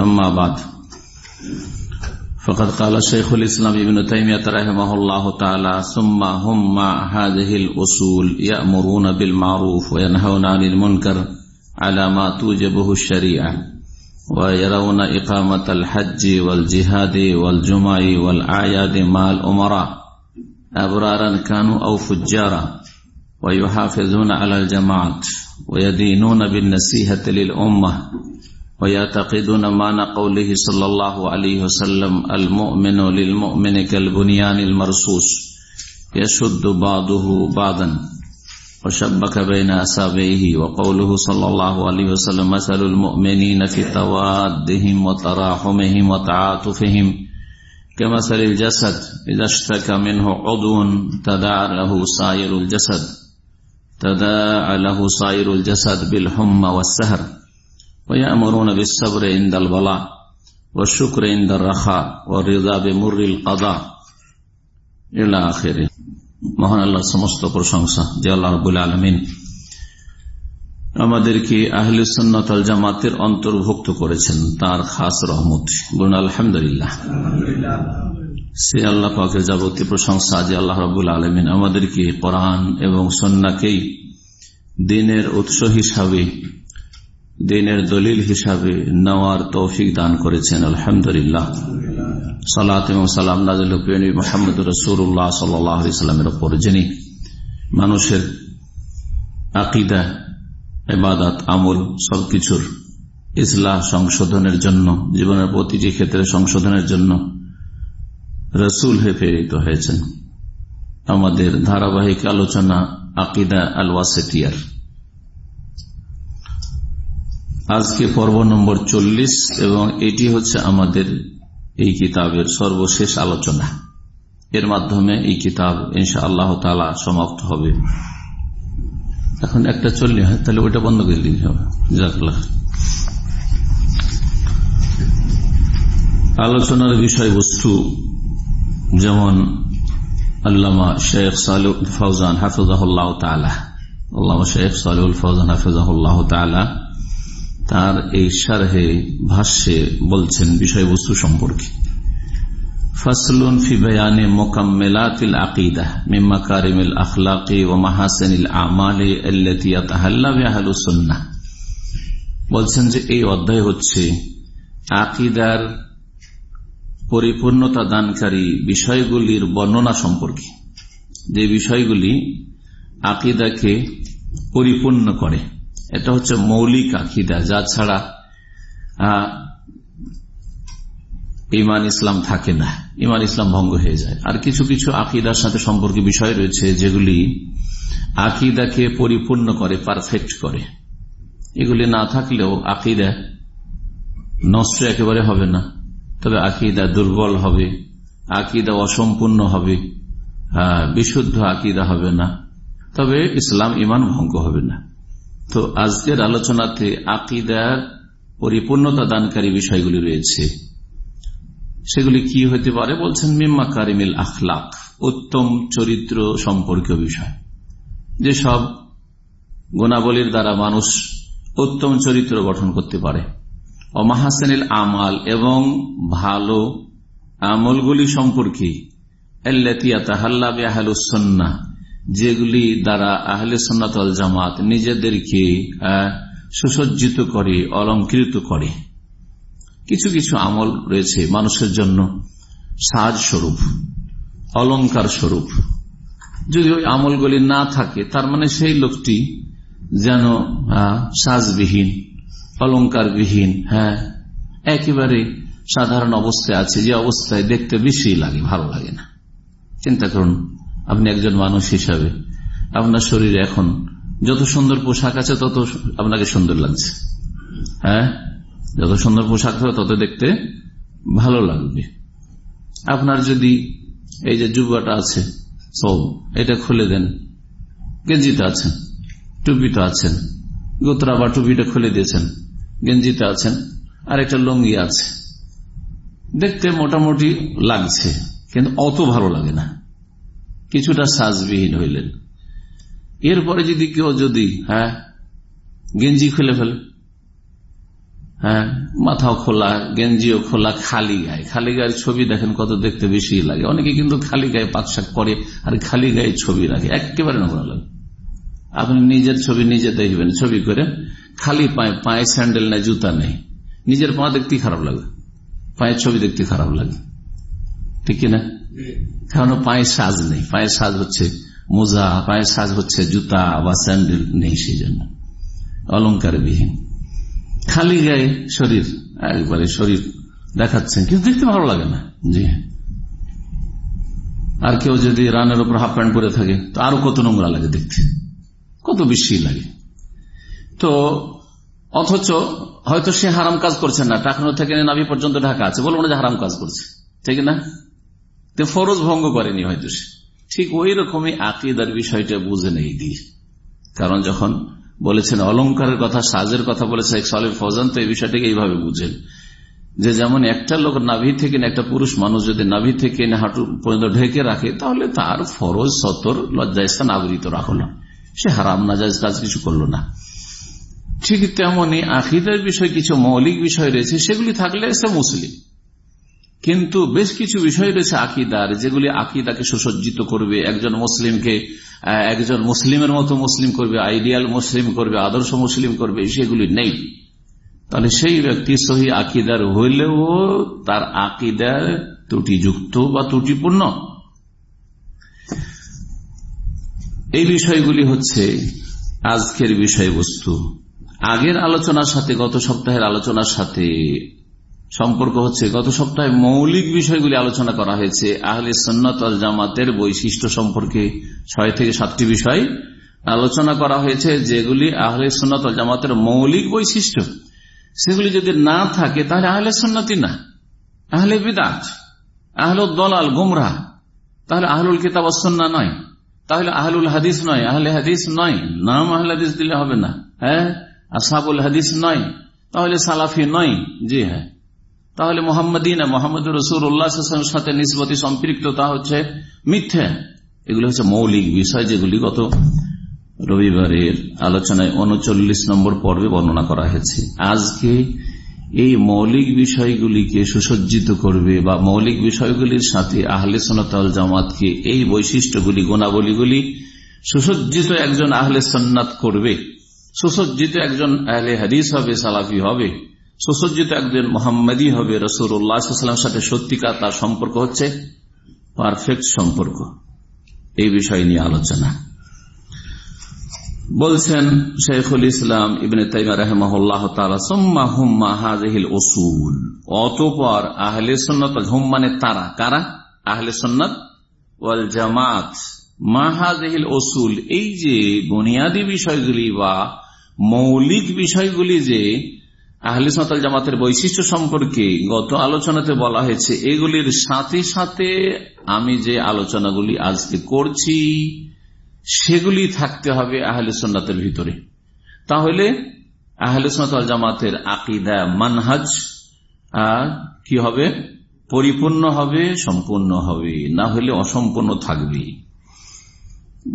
أما بعد فقد قال الشيخ الإسلام ابن تيمية رحمه الله تعالى ثم هم هذه الأصول يأمرون بالمعروف وينهون عن المنكر على ما توجبه الشريعة ويرون إقامة الحج والجهاد والجمع والأعياد مع الأمراء أبرارا كانوا أو فجارا ويحافظون على الجماعات ويدينون بالنسيهة للأمة ويعتقدون معنى قوله صلى الله عليه وسلم المؤمن للمؤمن كالبنيان المرصوص يشد بعضه بعضا وشبك بين أسابعه وقوله صلى الله عليه وسلم مثل المؤمنين في توادهم وتراحمهم وتعاطفهم كمثل الجسد إذا اشتكى منه عضو تداعى له سائر الجسد تداعى له سائر الجسد بالحمى والسهر ويأمرون بالصبر عند البلاء والشكر عند الرخاء والرضا بمر القضاء إلى آخره মহান আল্লাহ সমস্ত প্রশংসা যে আল্লাহ রবুল আলমিন আমাদেরকে আহলে সন্ন্যতাল জামাতের অন্তর্ভুক্ত করেছেন তার খাস রহমত বলুন আলহামদুলিল্লাহ সে আল্লাহ পাকের যাবতীয় প্রশংসা যে আল্লাহ রবুল আলমিন আমাদেরকে কোরআন এবং সন্নাকেই দিনের উৎস হিসাবে দিনের দলিল হিসাবে নেওয়ার তৌফিক দান করেছেন, আলহামদুলিল্লাহ। সালাত এবং সালাম নাজিল মোহাম্মদ রসুল্লাহ সাল্লামের ওপর, যিনি মানুষের আকিদা এবাদাত আমল সবকিছুর ইসলাম সংশোধনের জন্য, জীবনের প্রতিটি ক্ষেত্রে সংশোধনের জন্য রসুল হয়ে প্রেরিত হয়েছেন। আমাদের ধারাবাহিক আলোচনা আকিদা আল ওয়াসেটিয়ার আজকে পর্ব নম্বর চল্লিশ এবং এটি হচ্ছে আমাদের এই কিতাবের সর্বশেষ আলোচনা। এর মাধ্যমে এই কিতাব ইনশা আল্লাহ তালা সমাপ্ত হবে। এখন একটা চললে হয়, তাহলে ওইটা বন্ধ করে দিতে হবে। আলোচনার বিষয়বস্তু যেমন আল্লামা শেখ সালু ফৌজান হাফিজাহুল্লাহ তালা আল্লামা শেখ সালুল ফৌজান হাফিজাহুল্লাহ তালা তার এই সারহে ভাষ্যে বলছেন বিষয়বস্তু সম্পর্কে। ফসলুন ফি বয়ানে মোকাম্মেলাতিল আকিদা মিম্মা কারিমিল আখলাকি ও মাহাসেনিল আমালে আহলুসন্না বলছেন যে এই অধ্যায় হচ্ছে আকিদার পরিপূর্ণতা দানকারী বিষয়গুলির বর্ণনা সম্পর্কে। যে বিষয়গুলি আকিদাকে পরিপূর্ণ করে। এটা হচ্ছে মৌলিক আকিদা, যা ছাড়া ইমান ইসলাম থাকে না। ইমান ইসলাম ভঙ্গ হয়ে যায়। আর কিছু কিছু আকিদার সাথে সম্পর্কে বিষয় রয়েছে যেগুলি আকিদাকে পরিপূর্ণ করে পারফেক্ট করে। এগুলি না থাকলেও আকিদা নষ্ট একেবারে হবে না। তবে আকিদা দুর্বল হবে, আকিদা অসম্পূর্ণ হবে বিশুদ্ধ আকিদা হবে না। তবে ইসলাম ইমান ভঙ্গ হবে না। তো আজকের আলোচনাতে আকিদার পরিপূর্ণতা দানকারী বিষয়গুলি রয়েছে। সেগুলি কি হতে পারে বলছেন, মিম্মা কারিমিল আখলাক, উত্তম চরিত্র সম্পর্কীয় বিষয়। যেসব গুণাবলীর দ্বারা মানুষ উত্তম চরিত্র গঠন করতে পারে। অমাহাসেনিল আমাল এবং ভালো আমলগুলি সম্পর্কে যেগুলি দ্বারা আহলে সন্ন্যতল জামাত নিজেদেরকে সুসজ্জিত করে, অলঙ্কৃত করে। কিছু কিছু আমল রয়েছে মানুষের জন্য। সাজ স্বরূপ, অলঙ্কার স্বরূপ। যদি ওই আমলগুলি না থাকে, তার মানে সেই লোকটি যেন সাজবিহীন, অলঙ্কারবিহীন হ্যাঁ একেবারে সাধারণ অবস্থায় আছে। যে অবস্থায় দেখতে বেশি লাগে, ভালো লাগে না। চিন্তা করুন আপনি একজন মানুষ হিসাবে। আপনার শরীরে এখন যত সুন্দর পোশাক আছে, তত আপনাকে সুন্দর লাগছে। হ্যাঁ? যত সুন্দর পোশাক হবে তত দেখতে ভালো লাগবে। আপনার যদি এই যে যুবাটা আছে, সব, এটা খুলে দেন। গেঞ্জিতে আছেন টুপিটা আছেন। গোতরা বা টুপিটা খুলে দিয়েছেন গেঞ্জিতে আছেন। আর একটা লঙ্গি আছে। দেখতে মোটামুটি লাগছে, কিন্তু অত ভালো লাগে না। কিছুটা সাজবিহীন হইলেন। এরপরে যদি কেউ যদি হ্যাঁ গেঞ্জি খুলে ফেলে হ্যাঁ মাথাও খোলা, গেঞ্জিও খোলা, খালি গায়ে। খালি গায়ের ছবি দেখেন কত দেখতে বেশি লাগে। অনেকে কিন্তু খালি গায়ে পাকশাক করে আর খালি গায়ে ছবি রাখে। একেবারে নোংরা লাগে। আপনি নিজের ছবি নিজে দেখবেন, ছবি করে খালি পায়ে পায়ে স্যান্ডেল নেই, জুতা নেই। নিজের পা দেখতে খারাপ লাগে। পায়ের ছবি দেখতে খারাপ লাগে। ঠিক কিনা কারণ পায়ে সাজ নেই। পায়ের সাজ হচ্ছে মোজা, পায়ের সাজ হচ্ছে জুতা বা স্যান্ডেল নেই সেই জন্য অলঙ্কার বিহীন খালি গায়ে শরীর, একবারে শরীর দেখাচ্ছেন কিন্তু দেখতে ভালো লাগে না। জি। আর কেউ যদি রানের উপর হাফ প্যান্ট পরে থাকে, তো আরও কত নোংরা লাগে দেখতে। কত বেশি লাগে। তো অথচ হয়তো সে হারাম কাজ করছে না। টাকানো থেকে নাভি পর্যন্ত ঢাকা আছে। বলব না যে হারাম কাজ করছে। ঠিক না? ফরজ ভঙ্গ করেনি হয়তো সে। ঠিক ওই রকমই আকিদার বিষয়টা বুঝে নেই দিয়ে। কারণ যখন বলেছেন অলঙ্কারের কথা, সাজের কথা বলেছে সালেম ফজান, তো এই বিষয়টাকে এইভাবে বুঝেন। যে যেমন একটা লোক নাভি থেকে একটা পুরুষ মানুষ যদি নাভি থেকে হাঁটু পর্যন্ত ঢেকে রাখে, তাহলে তার ফরজ, সতর, লজ্জাস্থান আবৃত রাখল সে হারাম না যায় কাজ কিছু করল না। ঠিক তেমনি আকিদের বিষয়, কিছু মৌলিক বিষয় রয়েছে, সেগুলি থাকলে সে মুসলিম। কিন্তু বেশ কিছু বিষয় রয়েছে আকিদার, যেগুলি আকিদাকে সুসজ্জিত করবে। একজন মুসলিমকে একজন মুসলিমের মতো মুসলিম করবে, আইডিয়াল মুসলিম করবে, আদর্শ মুসলিম করবে সেগুলি নেই। তাহলে সেই ব্যক্তি সহি আকিদার হইলেও তার আকিদার ত্রুটিযুক্ত বা ত্রুটিপূর্ণ। এই বিষয়গুলি হচ্ছে আজকের বিষয়বস্তু। আগের আলোচনার সাথে, গত সপ্তাহের আলোচনার সাথে সম্পর্ক হচ্ছে, গত সপ্তাহে মৌলিক বিষয়গুলি আলোচনা করা হয়েছে। আহলে সন্ন্যত আল জামাতের বৈশিষ্ট্য সম্পর্কে ছয় থেকে সাতটি বিষয় আলোচনা করা হয়েছে, যেগুলি আহলে সন্ন্যত আল জামাতের মৌলিক বৈশিষ্ট্য। সেগুলি যদি না থাকে, তাহলে আহলে সন্ন্যতি না। আহলে বিদাত, আহল দলাল গুমরা তাহলে আহলুল কিতাব সন্না নয়। তাহলে আহলুল হাদিস নয়। আহলে হাদিস নয়। নাম আহলে হাদিস দিলে হবে না। হ্যাঁ? আসাবুল হাদিস নয়। তাহলে সালাফি নয়। জি হ্যাঁ। তাহলে মোহাম্মদিনা মোহাম্মদ রসুল উল্লাহামের সাথে নিসবতি সম্পৃক্ততা হচ্ছে মিথ্যে। এগুলো হচ্ছে মৌলিক বিষয় যেগুলি গত রবিবারের আলোচনায় উনচল্লিশ নম্বর পর্বে বর্ণনা করা হয়েছে। আজকে এই মৌলিক বিষয়গুলিকে সুসজ্জিত করবে বা মৌলিক বিষয়গুলির সাথে আহলে সোনাতল জামাতকে এই বৈশিষ্ট্যগুলি, গুণাবলীগুলি সুসজ্জিত একজন আহলে সন্ন্যাত করবে। সুসজ্জিত একজন আহলে হাদিস হবে, সালাফি হবে। সুসজ্জিত একজন মোহাম্মদী হবে রসুরামের সাথে সত্যিকার তার সম্পর্ক হচ্ছে পারফেক্ট সম্পর্ক। এই বিষয় নিয়ে আলোচনা। বলছেন শেখুল ইসলাম ইবনে তাইমা রহমাহ হাজহিল ওসুল অতপর আহলে সন্ন্যত হুম মানে তারা, কারা? আহলে সন্ন্যত ওয়াল জামাত। মাহাজহিল ওসুল এই যে বুনিয়াদী বিষয়গুলি বা মৌলিক বিষয়গুলি যে আহলে সাঁতাল জামাতের বৈশিষ্ট্য সম্পর্কে গত আলোচনাতে বলা হয়েছে, এগুলির সাথে সাথে আমি যে আলোচনাগুলি আজকে করছি, সেগুলি থাকতে হবে আহলে সন্ন্যতের ভিতরে। তাহলে আহলে সন্ন্যত জামাতের আকিদা মানহাজ কি হবে? পরিপূর্ণ হবে, সম্পূর্ণ হবে, না হলে অসম্পূর্ণ থাকবে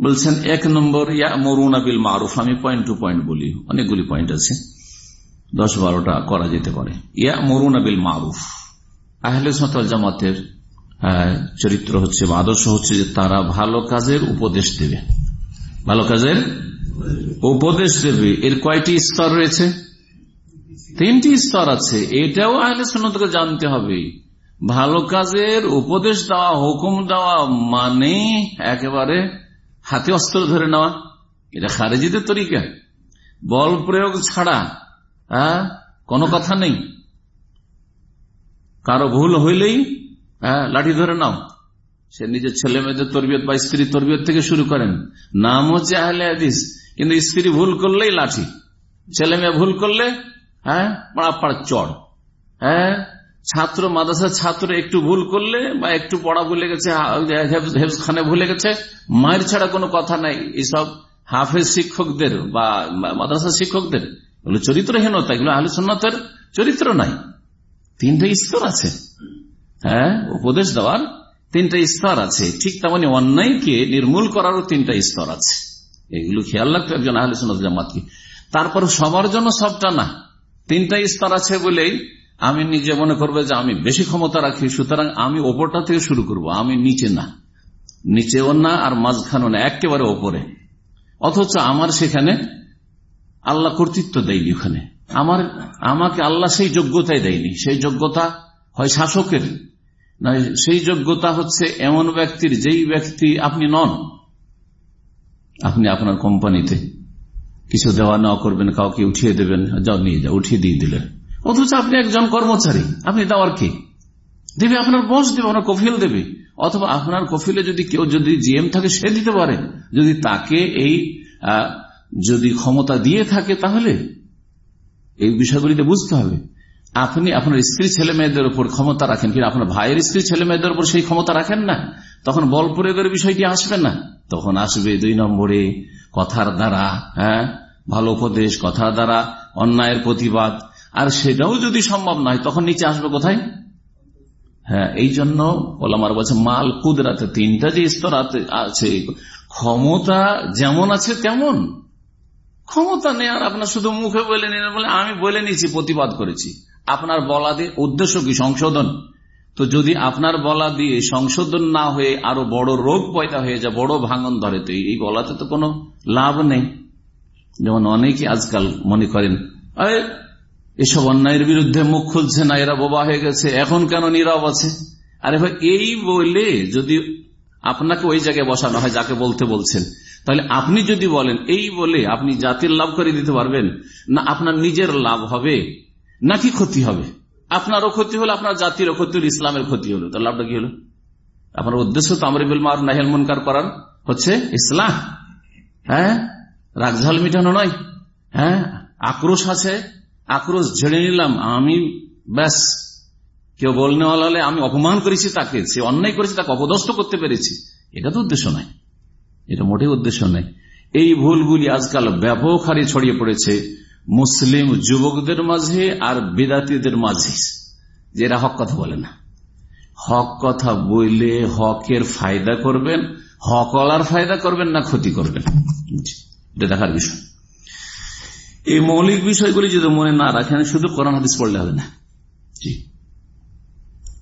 বলছেন, এক নম্বর ইয়া মরুন আবিল মারুফ, আমি পয়েন্ট টু পয়েন্ট বলি, অনেকগুলি পয়েন্ট আছে। দশ বারোটা করা যেতে পারে। ইয়া মরুন আবিল মারুফ। আহলে জামাতের চরিত্র হচ্ছে বা আদর্শ হচ্ছে যে তারা ভালো কাজের উপদেশ দেবে। ভালো কাজের উপদেশ দেবে। এর কয়টি স্তর রয়েছে? তিনটি স্তর আছে। এটাও আহলে সন্ন্যতকে জানতে হবে। ভালো কাজের উপদেশ দেওয়া, হুকুম দেওয়া মানে একেবারে হাতে অস্ত্র ধরে নেওয়া। এটা খারেজিদের তরিকা। বল প্রয়োগ ছাড়া হ্যাঁ কোনো কথা নেই। কারও ভুল হইলেই হ্যাঁ লাঠি ধরে নাও। সে নিজের ছেলে মেয়েদের তরবিয়ত বা স্ত্রী তরবিয়ত থেকে শুরু করেন। নাম হচ্ছে আহলে হাদিস, কিন্তু স্ত্রী ভুল করলেই লাঠি। ছেলে মেয়ে ভুল করলে হ্যাঁ পাড়া পাড়া চড় হ্যাঁ ছাত্র, মাদ্রাসার ছাত্র একটু ভুল করলে বা একটু পড়া ভুলে গেছে হেফজ খানে ভুলে গেছে, মায়ের ছাড়া কোনো কথা নাই। এইসব হাফেজ শিক্ষকদের বা মাদ্রাসা শিক্ষকদের। এগুলো চরিত্রহীনতা, এগুলো আহলে সন্ন্যতের চরিত্র নাই। তিনটা স্তর আছে। হ্যাঁ উপদেশ দেওয়ার তিনটা স্তর আছে। ঠিক তেমনি অন্যায়কে নির্মূল করারও তিনটা স্তর আছে। এগুলো খেয়াল রাখতে একজন আহলে জামাতকে। তারপর সবার জন্য সবটা না। তিনটা স্তর আছে বলেই আমি নিজে মনে করব যে আমি বেশি ক্ষমতা রাখি, সুতরাং আমি ওপরটা থেকে শুরু করব, আমি নিচে না। নিচেও না আর মাঝখানেও না, একেবারে ওপরে। অথচ আমার সেখানে আল্লাহ কর্তৃত্ব দেয়নি ওখানে। আমার, আমাকে আল্লাহ সেই যোগ্যতাই দেয়নি। সেই যোগ্যতা হয় শাসকের। না, সেই যোগ্যতা হচ্ছে এমন ব্যক্তির যেই ব্যক্তি আপনি নন। আপনি আপনার কোম্পানিতে কিছু দেওয়া নেওয়া করবেন, কাউকে উঠিয়ে দেবেন, যাও নিয়ে যাও, উঠিয়ে দিয়ে দিলেন অথচ আপনি একজন কর্মচারী। আপনি দেওয়ার কি? দেবে আপনার বস, দেবে আপনার কফিল দেবে। অথবা আপনার কফিলে যদি কেউ যদি জিএম থাকে, সে দিতে পারে। যদি তাকে এই যদি ক্ষমতা দিয়ে থাকে তাহলে এই বিষয়গুলিতে বুঝতে হবে। আপনি আপনার স্ত্রী ছেলে মেয়েদের উপর ক্ষমতা রাখেন কিন্তু আপনার ভাইয়ের স্ত্রী ছেলে মেয়েদের উপর সেই ক্ষমতা রাখেন না? তখন বল প্রয়োগের বিষয়টি আসবে না। তখন আসবে দুই নম্বরে কথার দ্বারা হ্যাঁ? ভালো উপদেশ, কথার দ্বারা, অন্যায়ের প্রতিবাদ। আর সেটাও যদি সম্ভব নয়, তখন নিচে আসবে কোথায়? হ্যাঁ এই জন্য ওলামার বলছে, মাল কুদরাতে তিনটা যে স্তর আছে, ক্ষমতা যেমন আছে তেমন। ক্ষমতা নেই আর আপনার শুধু মুখে বলে নিলেন বলে, আমি বলে নিয়েছি, প্রতিবাদ করেছি। আপনার বলা দিয়ে উদ্দেশ্য কি? সংশোধন। তো যদি আপনার বলা দিয়ে সংশোধন না হয়ে আরও বড় রোগ পয়দা হয়ে যায়, বড় ভাঙন ধরে, তো এই বলাতে তো কোনো লাভ নেই। যেমন অনেকে আজকাল মনে করেন এসব অন্যায়ের বিরুদ্ধে মুখ খুলছে না, এরা বোবা হয়ে গেছে, এখন কেন নীরব আছে? আরে ভাই, এই বলে যদি আপনাকে ওই জায়গায় বসানো হয়, যাকে বলতে বলছেন তাহলে আপনি যদি বলেন, এই বলে আপনি জাতির লাভ করে দিতে পারবেন? না, আপনার নিজের লাভ হবে নাকি ক্ষতি হবে? আপনারও ক্ষতি হলো, আপনার জাতিরও ক্ষতি হলো, ইসলামের ক্ষতি হলো। তার লাভটা কি হলো? আপনার উদ্দেশ্য তো আমরিবুল মার নাহেল মনকার করার হচ্ছে ইসলাম। হ্যাঁ? রাগঝাল মিটানো নয়। হ্যাঁ? আক্রোশ আছে, আক্রোশ ঝেড়ে নিলাম, আমি ব্যাস। কেউ বলনেওয়ালা হলে আমি অপমান করেছি তাকে, সে অন্যায় করেছে, তাকে অপদস্থ করতে পেরেছি। এটা তো উদ্দেশ্য নাই এটা মোটেই উদ্দেশ্য নেই এই ভুলগুলি আজকাল ব্যাপক হারে ছড়িয়ে পড়েছে মুসলিম যুবকদের মাঝে আর বিদাতিদের মাঝে যেটা হক কথা বলে না। হক কথা বললে হকের ফায়দা করবেন হকলার ফায়দা করবেন না ক্ষতি করবেন। এটা দেখার বিষয়। এই মৌলিক বিষয়গুলি যদি মনে না রাখেন, শুধু কোরআন হাদিস পড়লে হবে না।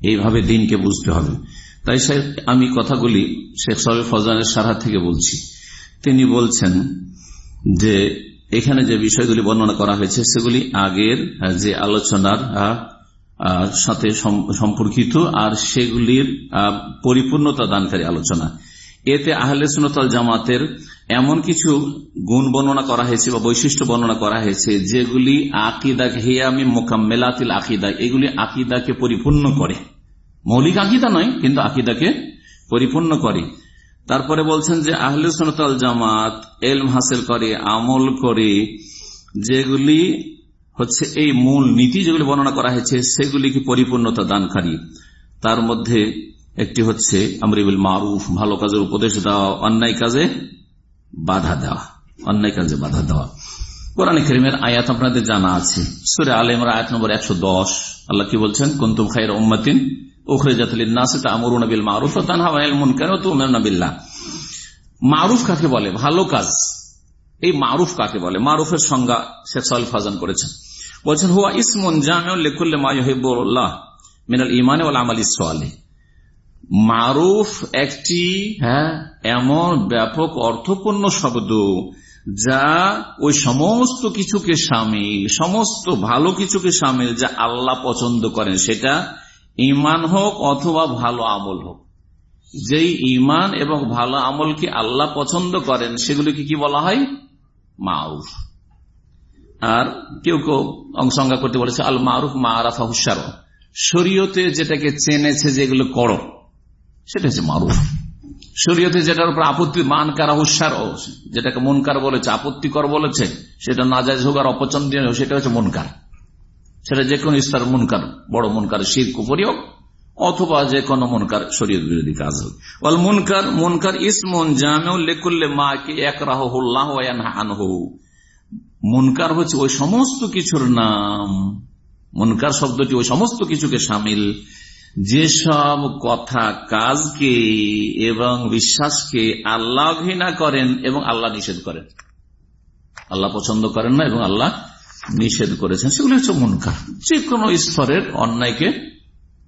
এইভাবে দিনকে বুঝতে হবে। তাই আমি কথাগুলি শেখ সাহেব ফজানের সারা থেকে বলছি। তিনি বলছেন যে, এখানে যে বিষয়গুলি বর্ণনা করা হয়েছে, সেগুলি আগের যে আলোচনার সাথে সম্পর্কিত, আর সেগুলির পরিপূর্ণতা দানকারী আলোচনা। এতে আহলে সুনতল জামাতের এমন কিছু গুণ বর্ণনা করা হয়েছে বা বৈশিষ্ট্য বর্ণনা করা হয়েছে, যেগুলি আকিদা হেয়ামি মোকাম্মেলাতিল আকিদা, এগুলি আকিদাকে পরিপূর্ণ করে। মৌলিক আকিদা নয়, কিন্তু আকিদাকে পরিপূর্ণ করে। তারপরে বলছেন যে, আহলে সোনতাল জামাত এলম হাসিল করে, আমল করে, যেগুলি হচ্ছে এই মূল নীতি যেগুলি বর্ণনা করা হয়েছে, সেগুলিকে পরিপূর্ণতা দানকারী। তার মধ্যে একটি হচ্ছে আমরিবুল মারুফ, ভালো কাজের উপদেশ দেওয়া, অন্যায় কাজে বাধা দেওয়া, অন্যায় কাজে বাধা দেওয়া। কোরআন করিমের আয়াত আপনাদের জানা আছে। সুরে আলমের আয়াত নম্বর একশো দশ। আল্লাহ কি বলছেন? কুন্তুম খাইর উম্মাতিন মারুফ কাকে বলে? ভালো কাজ। এই মারুফ কাকে বলে? মারুফের সংজ্ঞা শেখ সাল ফাজান করেছেন। বলছেন হুয়া ইসমন জামিউল্লাহ মিনাল ইমানে আমাল ইসলে মারুফ একটি হ্যাঁ। এমন ব্যাপক অর্থপূর্ণ শব্দ যা ওই সমস্ত কিছুকে সামিল সমস্ত ভালো কিছুকে সামিল যা আল্লাহ পছন্দ করেন। সেটা ইমান হোক অথবা ভালো আমল হোক। যেই ইমান এবং ভালো আমলকে আল্লাহ পছন্দ করেন, সেগুলিকে কি বলা হয়? মাউফ আর কেউ কেউ অংশঙ্গা করতে বলেছে, আল মারুফ মা আরাফা হুসার শরীয়তে যেটাকে চেনেছে যেগুলো করো, সেটা হচ্ছে মারুফ শরীয়তে যেটার উপর আপত্তি, মান কারা হুসার যেটাকে মনকার বলেছে, আপত্তিকর বলেছে, সেটা না যায় হোক আর অপছন্দীয় সেটা হচ্ছে মনকার। সেটা যে কোনো স্তর মনকার, বড় মনকার শির কুপুরি হোক, অথবা যে কোনো মনকার শরীর বিরোধী কাজ হোক। বল মনকার মনকার ইসমন জামেও লেকুল্লে মা কে এক রাহ আনহু। মনকার হচ্ছে ওই সমস্ত কিছুর নাম। মনকার শব্দটি ওই সমস্ত কিছুকে সামিল। যেসব কথা, কাজকে এবং বিশ্বাসকে আল্লাহ ঘৃণা করেন এবং আল্লাহ নিষেধ করেন। আল্লাহ পছন্দ করেন না এবং আল্লাহ নিষেধ করেছেন, সেগুলি হচ্ছে মনকার। যে কোনো স্তরের অন্যায়কে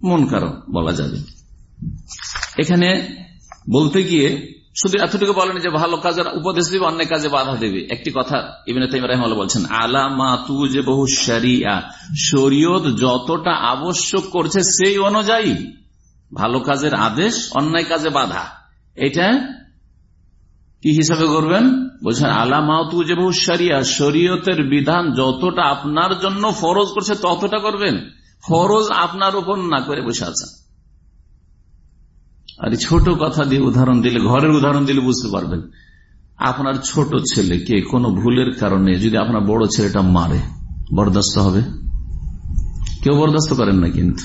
মনকার বলা যাবে। এখানে বলতে গিয়ে শুধু এতটুকু বলেন যে ভালো কাজের উপদেশ দিবে, অন্যায় কাজে বাধা দেবে। একটি কথা ইবিন বলছেন আলামা তু যে বহু সারিয়া শরীয়ত যতটা আবশ্যক করছে সেই অনুযায়ী ভালো কাজের আদেশ, অন্যায় কাজে বাধা। এটা কি হিসাবে করবেন? বলছেন আলামা তু যে সারিয়া শরীয়তের বিধান যতটা আপনার জন্য ফরজ করছে ততটা করবেন। ফরজ আপনার উপর না করে বসে আছেন। আর ছোট কথা দিয়ে উদাহরণ দিলে, ঘরের উদাহরণ দিলে বুঝতে পারবেন। আপনার ছোট ছেলেকে কোনো ভুলের কারণে যদি আপনার বড় ছেলেটা মারে, বরদাস্ত হবে? কেউ বরদাস্ত করেন না কিন্তু।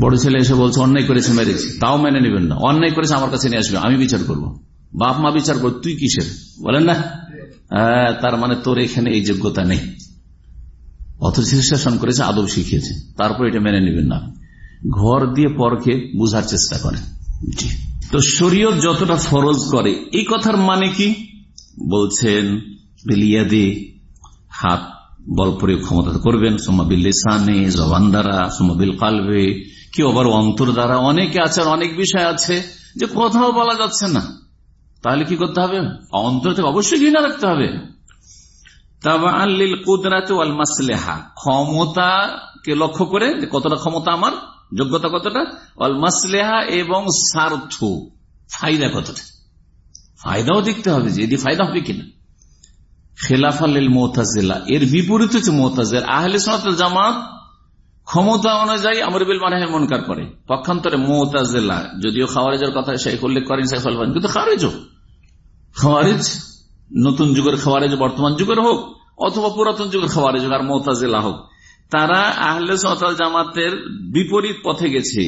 বড় ছেলে এসে বলছে, অন্যায় করেছে, মেরেছে। তাও মেনে নেবেন না। অন্যায় করেছে, আমার কাছে নিয়ে আসবে, আমি বিচার করব। বাপ মা বিচার কর, তুই কিসের? বলেন না? তার মানে তোর এখানে এই যোগ্যতা নেই। অথচ শাসন করেছে, আদব শিখিয়েছে। তারপর এটা মেনে নেবেন না। ঘর দিয়ে পরকে বুঝার চেষ্টা করে তো শরীয়ত যতটা ফরজ করে, এই কথার মানে কি? বলছেন, বিলিয়াদি, হাত বল প্রয়োগ ক্ষমতা করবেন। সোমাবিল লেসানে, জবান দ্বারা সোমাবিল কালবে। কি আবার অন্তর দ্বারা। অনেকে আছে অনেক বিষয় আছে যে কোথাও বলা যাচ্ছে না। তাহলে কি করতে হবে? অন্তর থেকে অবশ্যই ঘৃণা রাখতে হবে। ক্ষমতাকে লক্ষ্য করে কতটা ক্ষমতা আমার, যোগ্যতা কতটা? অল মাসলেহা এবং স্বার্থ। ফায়দা কতটা? ফায়দাও দেখতে হবে যে এটি ফায়দা হবে কিনা। খেলাফাল মোতাজেলা এর বিপরীত হচ্ছে মোতাজের আহলে সোনাত জামাত ক্ষমতা অনুযায়ী আমর বিল মানহে মনকার করে। পক্ষান্তরে মোতাজেলা যদিও খাওয়ারেজের কথা শেখ উল্লেখ করেন, শেখ কিন্তু খারেজ খাওয়ারেজ, নতুন যুগের খাওয়ারেজ, বর্তমান যুগের হোক, অথবা পুরাতন যুগের খাওয়ারেজ হোক আর মোতাজেলা হোক, তারা আহলে সতাল জামাতের বিপরীত পথে গেছে।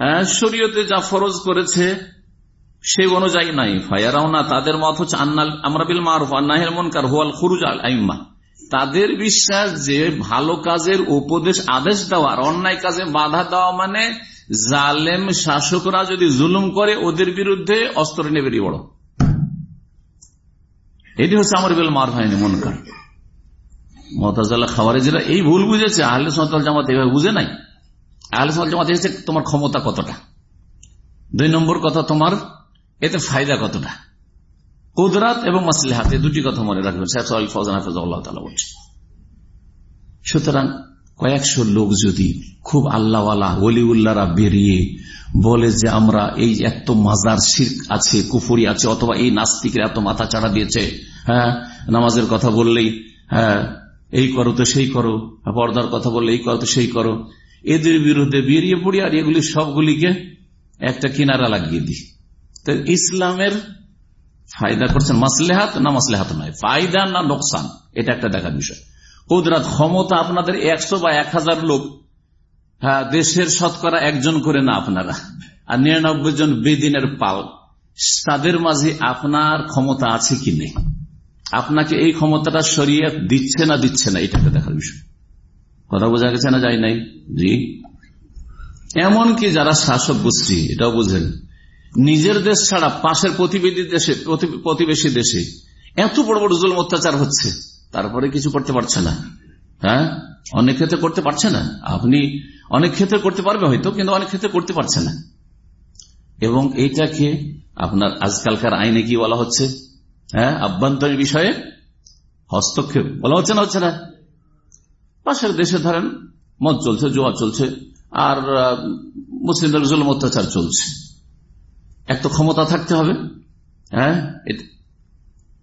হ্যাঁ শরীয়তে যা ফরজ করেছে, সেই অনুযায়ী নাই ফায়ারাও না তাদের মত হচ্ছে আন্নাল আমরা বিল মারুফ আন্নাহের মনকার, হোয়াল খুরুজ আল আইম্মা। তাদের বিশ্বাস যে ভালো কাজের উপদেশ, আদেশ দেওয়া আর অন্যায় কাজে বাধা দেওয়া মানে জালেম শাসকরা যদি জুলুম করে, ওদের বিরুদ্ধে অস্ত্র নেবে বড় এটি হচ্ছে আমার বিল মার হয়নি মনকার মতাজাল্লাহ খাওয়ারেজিরা এই ভুল বুঝেছে, আহলে সন্তাল জামাত এভাবে বুঝে নাই। আহলে সন্তাল জামাত এসেছে, তোমার ক্ষমতা কতটা? দুই নম্বর কথা, তোমার এতে ফায়দা কতটা? কুদরাত এবং মাসলিহাত হাতে দুটি কথা মনে রাখবেন। বলছে সুতরাং কয়েকশো লোক যদি খুব আল্লাহওয়ালা, ওলিউল্লাহরা বেরিয়ে বলে যে আমরা এই এত মাজার শির আছে, কুফুরি আছে, অথবা এই নাস্তিকের এত মাথা চাড়া দিয়েছে হ্যাঁ নামাজের কথা বললেই হ্যাঁ এই করো তো সেই করো, পর্দার কথা বললে এই করো তো সেই করো, এদের বিরুদ্ধে বেরিয়ে পড়ি আর এগুলি সবগুলিকে একটা কিনারা লাগিয়ে দিই। তো ইসলামের ফায়দা করছেন মাসলেহাত না মাসলেহাত নয়, ফায়দা না নোকসান, এটা একটা দেখার বিষয়। কুদরাত ক্ষমতা আপনাদের একশো বা এক হাজার লোক হ্যাঁ দেশের শতকরা একজন করে না আপনারা। আর নিরানব্বই জন বেদিনের পাল। তাদের মাঝে আপনার ক্ষমতা আছে কি নেই? আপনাকে এই ক্ষমতাটা সরিয়ে দিচ্ছে না দিচ্ছে না এটা একটা দেখার বিষয়। কথা বোঝা গেছে না যাই নাই? জি। এমনকি যারা শাসক গোষ্ঠী, এটাও বুঝেন, নিজের দেশ ছাড়া পাশের প্রতিবেদী দেশে, প্রতিবেশী দেশে এত বড় বড় জুল অত্যাচার হচ্ছে। তারপরে কিছু করতে পারছে না। হ্যাঁ? অনেক ক্ষেত্রে করতে পারছে না। আপনি অনেক ক্ষেত্রে করতে পারবে হয়তো, কিন্তু অনেক ক্ষেত্রে করতে পারছে না। এবং এইটাকে আপনার আজকালকার আইনে কি বলা হচ্ছে? হ্যাঁ? আভ্যন্তরীণ বিষয়ে হস্তক্ষেপ বলা হচ্ছে না হচ্ছে না? পাশের দেশে ধরেন মদ চলছে, জোয়া চলছে, আর মুসলিমদের জুলম অত্যাচার চলছে। এক তো ক্ষমতা থাকতে হবে। হ্যাঁ?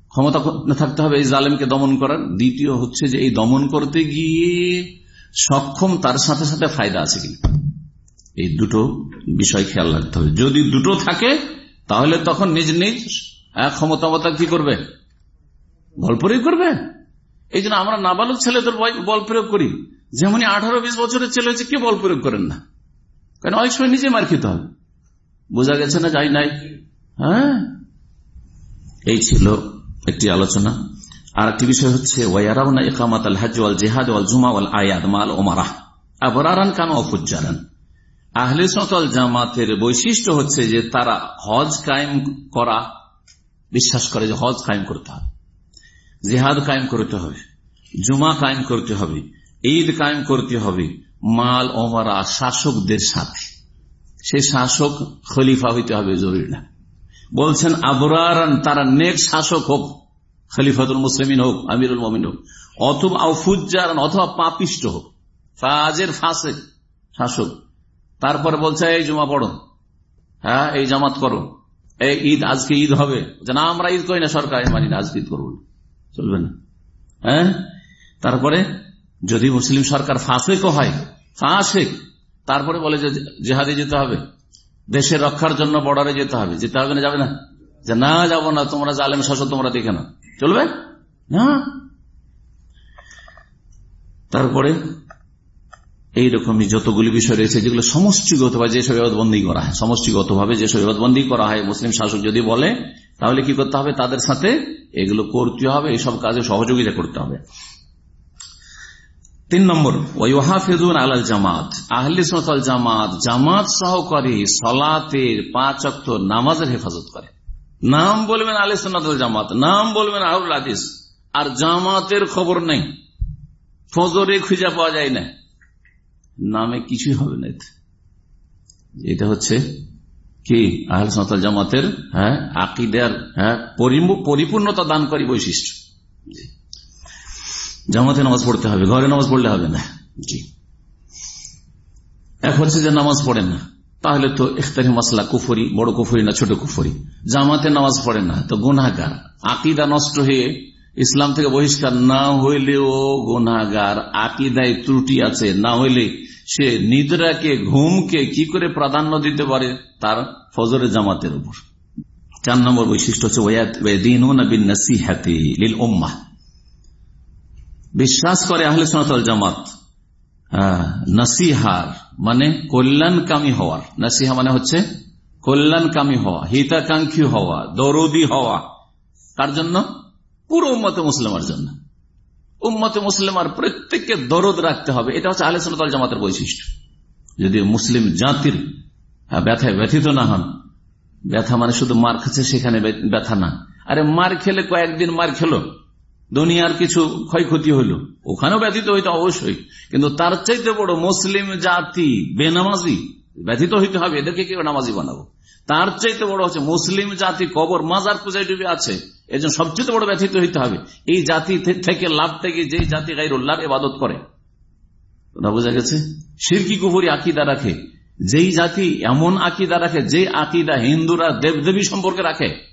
ক্ষমতা থাকতে হবে এই জালেমকে দমন করার। দ্বিতীয় হচ্ছে যে এই দমন করতে গিয়ে সক্ষম তার সাথে সাথে ফায়দা আছে কিনা। এই দুটো বিষয় খেয়াল রাখতে হবে। যদি দুটো থাকে তাহলে তখন নিজ নিজ আহ, ক্ষমতামতা কি করবে? বল প্রয়োগ করবে? এই জন্য আমরা নাবালক ছেলেদের বল প্রয়োগ করি। যেমনই আঠারো বিশ বছরের ছেলে হচ্ছে কে বল প্রয়োগ করেন না? কেন? অনেক সময় নিজে মার খেতে হবে বোঝা গেছে না? যাই নাই। হ্যাঁ? এই ছিল একটি আলোচনা। আর একটি বিষয় হচ্ছে আহলে সতল জামাতের বৈশিষ্ট্য হচ্ছে যে, তারা হজ কায়েম করা, বিশ্বাস করে যে হজ কায়েম করতে হবে। জেহাদ কায়েম করতে হবে। জুমা কায়েম করতে হবে। ঈদ কায়েম করতে হবে। মাল ওমারা শাসকদের সাথে। সে শাসক খলিফা হইতে হবে, জরুরি না। বলছেন, আবরারান, তারা নেক শাসক হোক, খলিফাতুল মুসলিমিন হোক, আমিরুল মমিন হোক, অথবা আউফুজারান অথবা পাপিষ্ট হোক, ফাজের ফাঁসে শাসক, তারপরে বলছে, এই জমা পড়ো হ্যাঁ এই জামাত করো, এই ঈদ, আজকে ঈদ হবে। না, আমরা ঈদ করি না, সরকার মানি না, আজকে ঈদ করব চলবে না। হ্যাঁ? তারপরে যদি মুসলিম সরকার ফাঁসেকও হয়, ফাঁসেক, তারপরে বলে যে, জেহাদে যেতে হবে। দেশের রক্ষার জন্য বর্ডারে যেতে হবে। যেতে হবে না, যাবে না? যে না, যাব না, তোমরা জালেম শাসক, তোমরা দেখে না চলবে? না? তারপরে এইরকমই যতগুলি বিষয় রয়েছে, যেগুলো সমষ্টিগত বা যে বন্দী করা হয় সমষ্টিগত ভাবে যে বন্দী করা হয়, মুসলিম শাসক যদি বলে, তাহলে কি করতে হবে? তাদের সাথে এগুলো করতে হবে এইসব কাজে সহযোগিতা করতে হবে। তিন নম্বর ওয়াহাফেজুন আলাল জামাত। আহলি সতাল জামাত জামাত সহকারী সলাতের পাঁচ অক্ত নামাজের হেফাজত করে। নাম বলবেন আলি সনাতল জামাত, নাম বলবেন আহুল আদিস আর জামাতের খবর নেই। ফজরে খুঁজে পাওয়া যায় না। নামে কিছুই হবে না এটা হচ্ছে কি? আহল সনাতল জামাতের হ্যাঁ আকিদার হ্যাঁ পরিপূর্ণতা দানকারী বৈশিষ্ট্য। জামাতে নামাজ পড়তে হবে ঘরে নামাজ পড়লে হবে না। জি। এক হচ্ছে যে নামাজ পড়েন না তাহলে তো ইখতারি মাসলা কুফরি বড় কুফরি না ছোট কুফরি। জামাতে নামাজ পড়েন না তো গুনাগার আকিদা নষ্ট হয়ে ইসলাম থেকে বহিষ্কার না হইলেও গুনাগার আকিদায় ত্রুটি আছে না হইলে সে নিদ্রাকে ঘুমকে কি করে প্রাধান্য দিতে পারে? তার ফজরে জামাতের উপর। চার নম্বর বৈশিষ্ট্য হচ্ছে বিশ্বাস করে আহলে সোনাতল জামাত। নাসিহার মানে কল্যাণকামী হওয়ার। নাসিহা মানে হচ্ছে কল্যাণকামী হওয়া, হিতাকাঙ্ক্ষী হওয়া, দরদি হওয়া। কার জন্য? পুরো উম্মতে মুসলিমার জন্য। উম্মতে মুসলিমার প্রত্যেককে দরদ রাখতে হবে। এটা হচ্ছে আহলে সোনাতল জামাতের বৈশিষ্ট্য। যদি মুসলিম জাতির ব্যথায় ব্যথিত না হন, ব্যথা মানে শুধু মার খাচ্ছে সেখানে ব্যথা না। আরে মার খেলে কয়েকদিন মার খেলো। দুনিয়ার কিছু ক্ষয়ক্ষতি হইল। ওখানেও ব্যথিত হইতে অবশ্যই। কিন্তু তার চাইতে বড় মুসলিম জাতি বেনামাজি, ব্যথিত হইতে হবে, এদেরকে কেউ নামাজি বানাবো। তার চাইতে বড় হচ্ছে মুসলিম জাতি কবর, মাজার পূজায় ডুবে আছে এই জন্য সবচেয়ে বড় ব্যথিত হইতে হবে। এই জাতি থেকে লাভ থেকে যে জাতি গাইরুল্লাহ এবাদত করে। বোঝা গেছে? সিরকি কুপুরি আকিদা রাখে। যেই জাতি এমন আকিদা রাখে, যে আকিদা হিন্দুরা দেবদেবী সম্পর্কে রাখে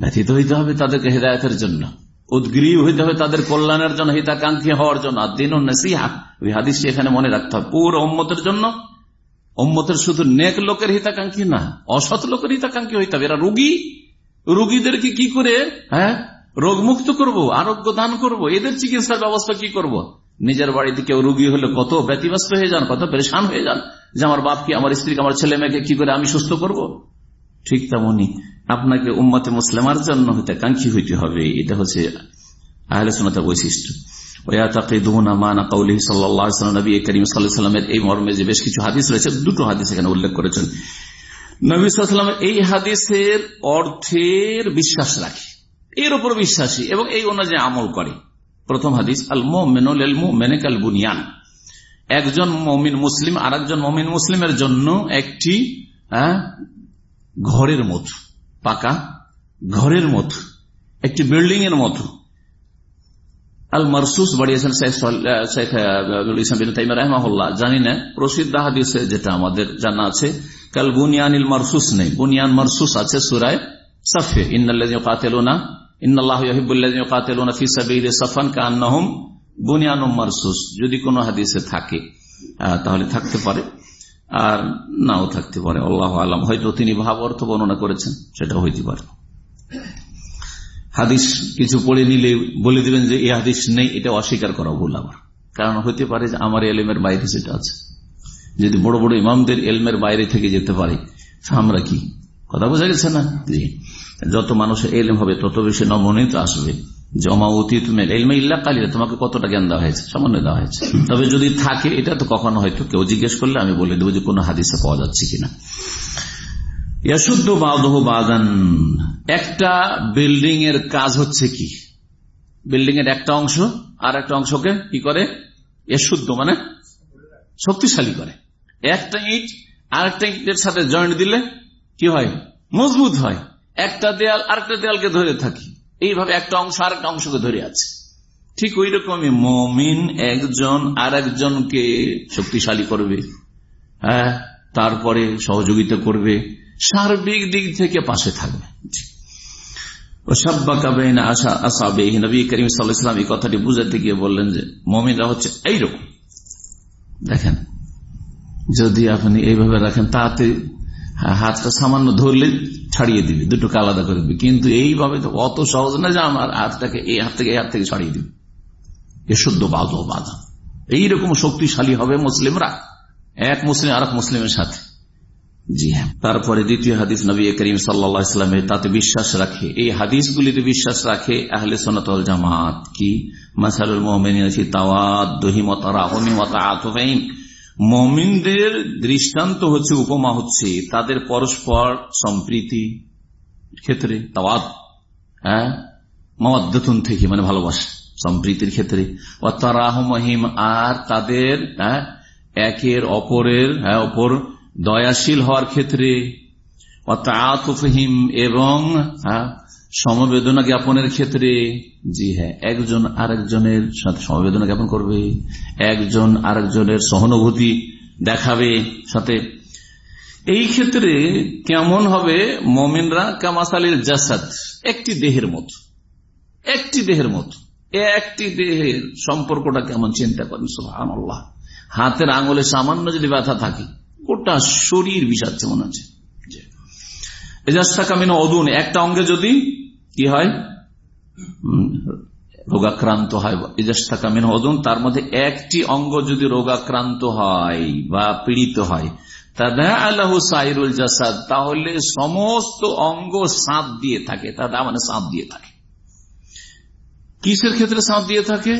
ব্যথিত হইতে হবে তাদেরকে হৃদায়তের জন্য। উদ্গ্রীব হইতে হবে তাদের কল্যাণের জন্য, হিতাকাঙ্ক্ষী হওয়ার জন্য। আর দিন নসিহা, ওই হাদিস এখানে মনে রাখতে হবে। পুরো অম্মতের জন্য। অম্মতের শুধু নেক লোকের হিতাকাঙ্ক্ষী না, অসৎ লোকের হিতাকাঙ্ক্ষী হইতে হবে। এরা রুগী। রুগীদেরকে কি করে? হ্যাঁ? রোগমুক্ত করব, আরোগ্য দান করব। এদের চিকিৎসার ব্যবস্থা কি করব? নিজের বাড়িতে কেউ রুগী হলে কত ব্যতিব্যস্ত হয়ে যান, কত পরেশান হয়ে যান যে আমার বাপকে, আমার স্ত্রীকে, আমার ছেলে মেয়েকে কি করে আমি সুস্থ করব? ঠিক তেমনই আপনাকে উম্মতে মুসলিমার জন্য হইতে কাঙ্ক্ষী হইতে হবে। এটা হচ্ছে আহলে বৈশিষ্ট্য। হাদিস রয়েছে, দুটো হাদিস এখানে উল্লেখ করেছেন। এই হাদিসের অর্থের বিশ্বাস রাখে, এর উপর বিশ্বাসী এবং এই অনুযায়ী আমল করে। প্রথম হাদিস আল মেনেকাল বুনিয়ান একজন মমিন মুসলিম আর একজন মমিন মুসলিমের জন্য একটি ঘরের মতো পাকা ঘরের মতো, একটি বিল্ডিং এর মতো। আল মারসুস বাড়িয়েছেন শেখ ইসলাম জানি না, প্রসিদ্ধ হাদিসে যেটা আমাদের জানা আছে, কাল বুনিয়ানিল মারসুস নেই। বুনিয়ান মারসুস আছে সুরায় সাফে। ইন্নাল্লাহ কাতেলুনা মারসুস। যদি কোনো হাদিসে থাকে তাহলে থাকতে পারে। আর নাও থাকতে পারে, আল্লাহ আলম। হয়তো তিনি ভাব অর্থ বর্ণনা করেছেন সেটা হইতে পারে। হাদিস কিছু পড়ে নিলে বলে দিবেন যে এই হাদিস নেই, এটা অস্বীকার করা ভুল আবার কারণ হতে পারে যে, আমার এলমের বাইরে সেটা আছে। যদি বড় বড় ইমামদের এলমের বাইরে থেকে যেতে পারে আমরা কি? কথা বোঝা গেছে না? যত মানুষের এলম হবে, তত বেশি নমনীত আসবে। জমা অতীত তোমাকে কতটা জ্ঞান দেওয়া হয়েছে? সামান্য দেওয়া হয়েছে। তবে যদি থাকে, এটা তো কখনো হয়তো কেউ জিজ্ঞেস করলে আমি বলে দেবো যে কোনো হাদিসে পাওয়া যাচ্ছে কিনা। বাদহ বাদান। একটা বিল্ডিং এর কাজ হচ্ছে কি? বিল্ডিং এর একটা অংশ, আর একটা অংশকে কি করে? শুদ্ধ মানে শক্তিশালী করে। একটা ইট আর আরেকটা ইটের সাথে জয়েন্ট দিলে কি হয়? মজবুত হয়। একটা দেয়াল, আরেকটা দেয়ালকে ধরে থাকি। এইভাবে একটা অংশ আর একটা অংশকে ধরে আছে। ঠিক ওই রকমই মমিন একজন আর একজনকে শক্তিশালী করবে হ্যাঁ তারপরে সহযোগিতা করবে, সার্বিক দিক থেকে পাশে থাকবে। কথাটি বুঝাতে গিয়ে বললেন যে, মমিনরা হচ্ছে এইরকম। দেখেন, যদি আপনি এইভাবে রাখেন, তাতে হাতটা সামান্য ধরলে ছাড়িয়ে দিবে, দুটোকে আলাদা করে দিবে। কিন্তু এইভাবে তো অত সহজ না যে আমার হাতটাকে এই হাত থেকে এই হাত থেকে ছাড়িয়ে দিবে। এ শুদ্ধ বাদ বাধা। এইরকম শক্তিশালী হবে মুসলিমরা, এক মুসলিম আর মুসলিমের সাথে। জি হ্যাঁ। তারপরে দ্বিতীয় হাদিস নবী করিম সাল্লামের তাতে বিশ্বাস রাখে। এই হাদিসগুলিতে বিশ্বাস রাখে আহলে সোনাতল জামাত। কি? মাসালুল মোহামিন মমিনদের দৃষ্টান্ত হচ্ছে উপমা হচ্ছে তাদের পরস্পর সম্প্রীতি ক্ষেত্রে তাওয়াত হ্যাঁ? মদ্দতুন থেকে মানে ভালোবাসা, সম্প্রীতির ক্ষেত্রে। মহিম, আর তাদের একের অপরের হ্যাঁ অপর দয়াশীল হওয়ার ক্ষেত্রে। এবং সমবেদনা জ্ঞাপনের ক্ষেত্রে, জি হ্যাঁ একজন আরেকজনের সাথে সমবেদনা জ্ঞাপন করবে, একজন আরেকজনের সহানুভূতি দেখাবে সাথে। এই ক্ষেত্রে কেমন হবে মমিনরা? কামাসালির জাসাদ, একটি দেহের মত, একটি দেহের মত, একটি দেহের সম্পর্কটা কেমন চিন্তা করেন? সোহান হাতের আঙুলে সামান্য যদি ব্যথা থাকে, গোটা শরীর বিষাচ্ছে মনে হচ্ছে। এজাস্তাকামিন অদুন, একটা অঙ্গে যদি কি হয়? রোগাক্রান্ত হয়। ইজাস্তাকামিন অদুন, তার মধ্যে একটি অঙ্গ যদি রোগাক্রান্ত হয় বা পীড়িত হয় তাহলে সমস্ত অঙ্গ সাঁত দিয়ে থাকে। তাদা মানে সাঁত দিয়ে থাকে। কিসের ক্ষেত্রে সাঁত দিয়ে থাকে?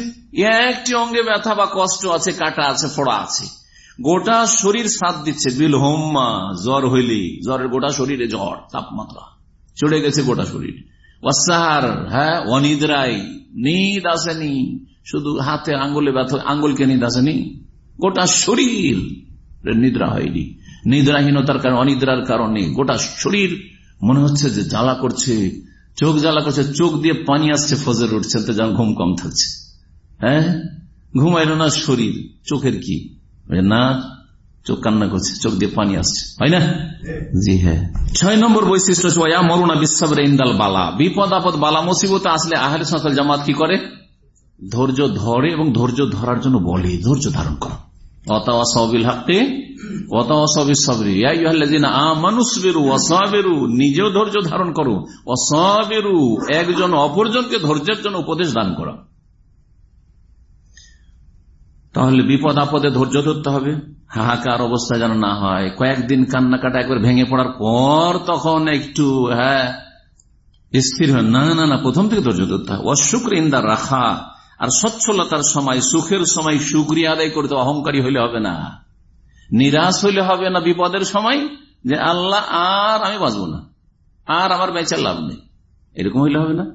একটি অঙ্গে ব্যথা বা কষ্ট আছে, কাটা আছে, ফোড়া আছে। গোটা শরীর সাথ দিচ্ছে। বিল হোম্মা জ্বর হইলি, জ্বরের গোটা শরীরে জ্বর, তাপমাত্রা। চড়ে গেছে গোটা শরীর। অসাহার হ্যাঁ অনিদ্রাই নিদ আসেনি। শুধু হাতে আঙ্গুলে ব্যথা, আঙ্গুলকে নিদ আসেনি। গোটা শরীর নিদ্রা হয়নি। নিদ্রাহীনতার কারণ, অনিদ্রার কারণে গোটা শরীর মনে হচ্ছে যে জ্বালা করছে, চোখ জ্বালা করছে, চোখ দিয়ে পানি আসছে ফজর উঠছে তো যেন ঘুম কম থাকছে। হ্যাঁ? ঘুমাইল না শরীর, চোখের কি? না, চোখ কান্না করছে, চোখ দিয়ে পানি আসছে। হয় না? জি হ্যাঁ। ছয় নম্বর বৈশিষ্ট্য মরুনা বিশ্বাবের ইন্দাল বালা। বিপদ আপদ, বালা, মুসিবত আসলে আহলে সকাল জামাত কি করে? ধৈর্য ধরে এবং ধৈর্য ধরার জন্য বলে, ধৈর্য ধারণ করো। নিজেও ধৈর্য ধারণ করো। অসবেরু একজন অপরজনকে ধৈর্যের জন্য উপদেশ দান করো। তাহলে বিপদ আপদে ধৈর্য ধরতে হবে। হাহাকার অবস্থা যেন না হয়। কয়েকদিন কান্নাকাটা একবার ভেঙে পড়ার পর তখন একটু হ্যাঁ স্থির হয় না না না, প্রথম থেকে ধৈর্য ধরতে হয়। অশুক্র ইন্দার রাখা আর সচ্ছলতার সময়, সুখের সময় সুক্রিয়া আদায় করতে অহংকারী হইলে হবে না। নিরাশ হইলে হবে না বিপদের সময় যে আল্লাহ আর আমি বাঁচবো না। আর আমার বেচার লাভ নেই। এরকম হইলে হবে না।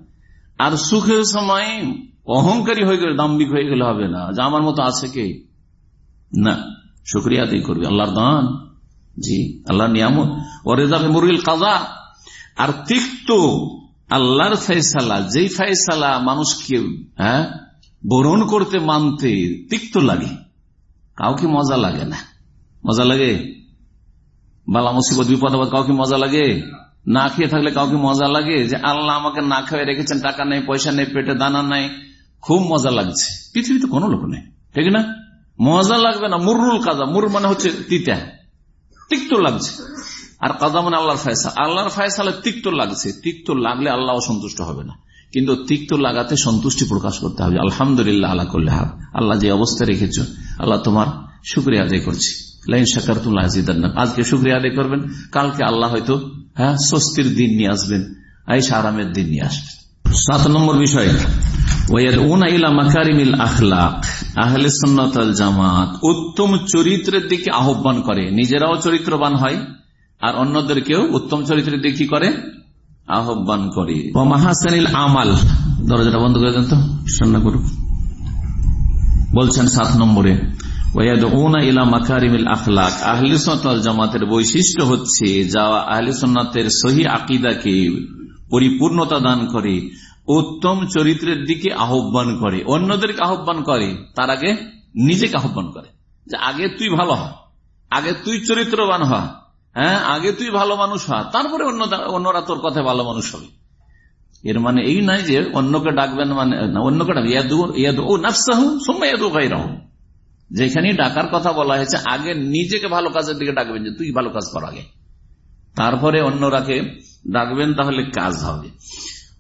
আর সুখের সময় অহংকারী হয়ে গেলে দাম্বিক হয়ে গেলে হবে না। যে আমার মতো আছে কে? না, শুক্রিয়া আদায় করবে। আল্লাহর দান। জি আল্লাহ নিয়ামত। ও রেজাবে মুরগিল কাজা আর তিক্ত আল্লাহর ফেসালা যেই ফেসালা মানুষকে হ্যাঁ বরণ করতে মানতে তিক্ত লাগে। কাউকে মজা লাগে না। মজা লাগে? বালা মুসিবত, বিপদ কাউকে মজা লাগে? না খেয়ে থাকলে কাউকে মজা লাগে? যে আল্লাহ আমাকে না খেয়ে রেখেছেন, টাকা নেই, পয়সা নেই, পেটে দানা নাই খুব মজা লাগছে। পৃথিবীতে কোনো লোক নেই, ঠিক না? মজা লাগবে না মুরুল কাজা মুর মানে হচ্ছে তিতা, তিক্ত লাগছে। আর কাজা মানে আল্লাহর ফায়সা আল্লাহর ফায়সালে তিক্ত লাগছে। তিক্ত লাগলে আল্লাহ সন্তুষ্ট হবে না। কিন্তু তিক্ত লাগাতে সন্তুষ্টি প্রকাশ করতে হবে। আলহামদুলিল্লাহ আল্লাহ করলে হাব আল্লাহ যে অবস্থা রেখেছ, আল্লাহ তোমার শুক্রিয়া আদায় করছি। লাইন সাকার তুল্লাহ আজকে শুক্রিয়া আদায় করবেন। কালকে আল্লাহ হয়তো হ্যাঁ স্বস্তির দিন নিয়ে আসবেন। আইস আরামের দিন নিয়ে আসবেন। সাত নম্বর বিষয়। জামাত উত্তম চরিত্রের দিকে আহ্বান করে। নিজেরাও চরিত্রবান হয়, আর অন্যদেরকেও উত্তম চরিত্রের দিকে করে? আহ্বান করে। আমাল। দরজাটা বন্ধ করে দেন তো বলছেন সাত নম্বরে জামাতের বৈশিষ্ট্য হচ্ছে, যা আহলিসন্নাতের সহি আকিদাকে পরিপূর্ণতা দান করে, উত্তম চরিত্রের দিকে আহ্বান করে, অন্যদেরকে আহ্বান করে, তার আগে নিজেকে আহ্বান করে যে আগে তুই ভালো হ, আগে তুই চরিত্রবান হ হ্যাঁ আগে তুই ভালো মানুষ হ, তারপরে অন্য অন্যরা তোর কথায় ভালো মানুষ হবে। এর মানে এই নয় যে অন্যকে ডাকবেন মানে অন্যকে ডাকবেন যেখানে ডাকার কথা বলা হয়েছে, আগে নিজেকে ভালো কাজের দিকে ডাকবেন যে তুই ভালো কাজ কর আগে। তারপরে অন্যরাকে ডাকবেন, তাহলে কাজ হবে।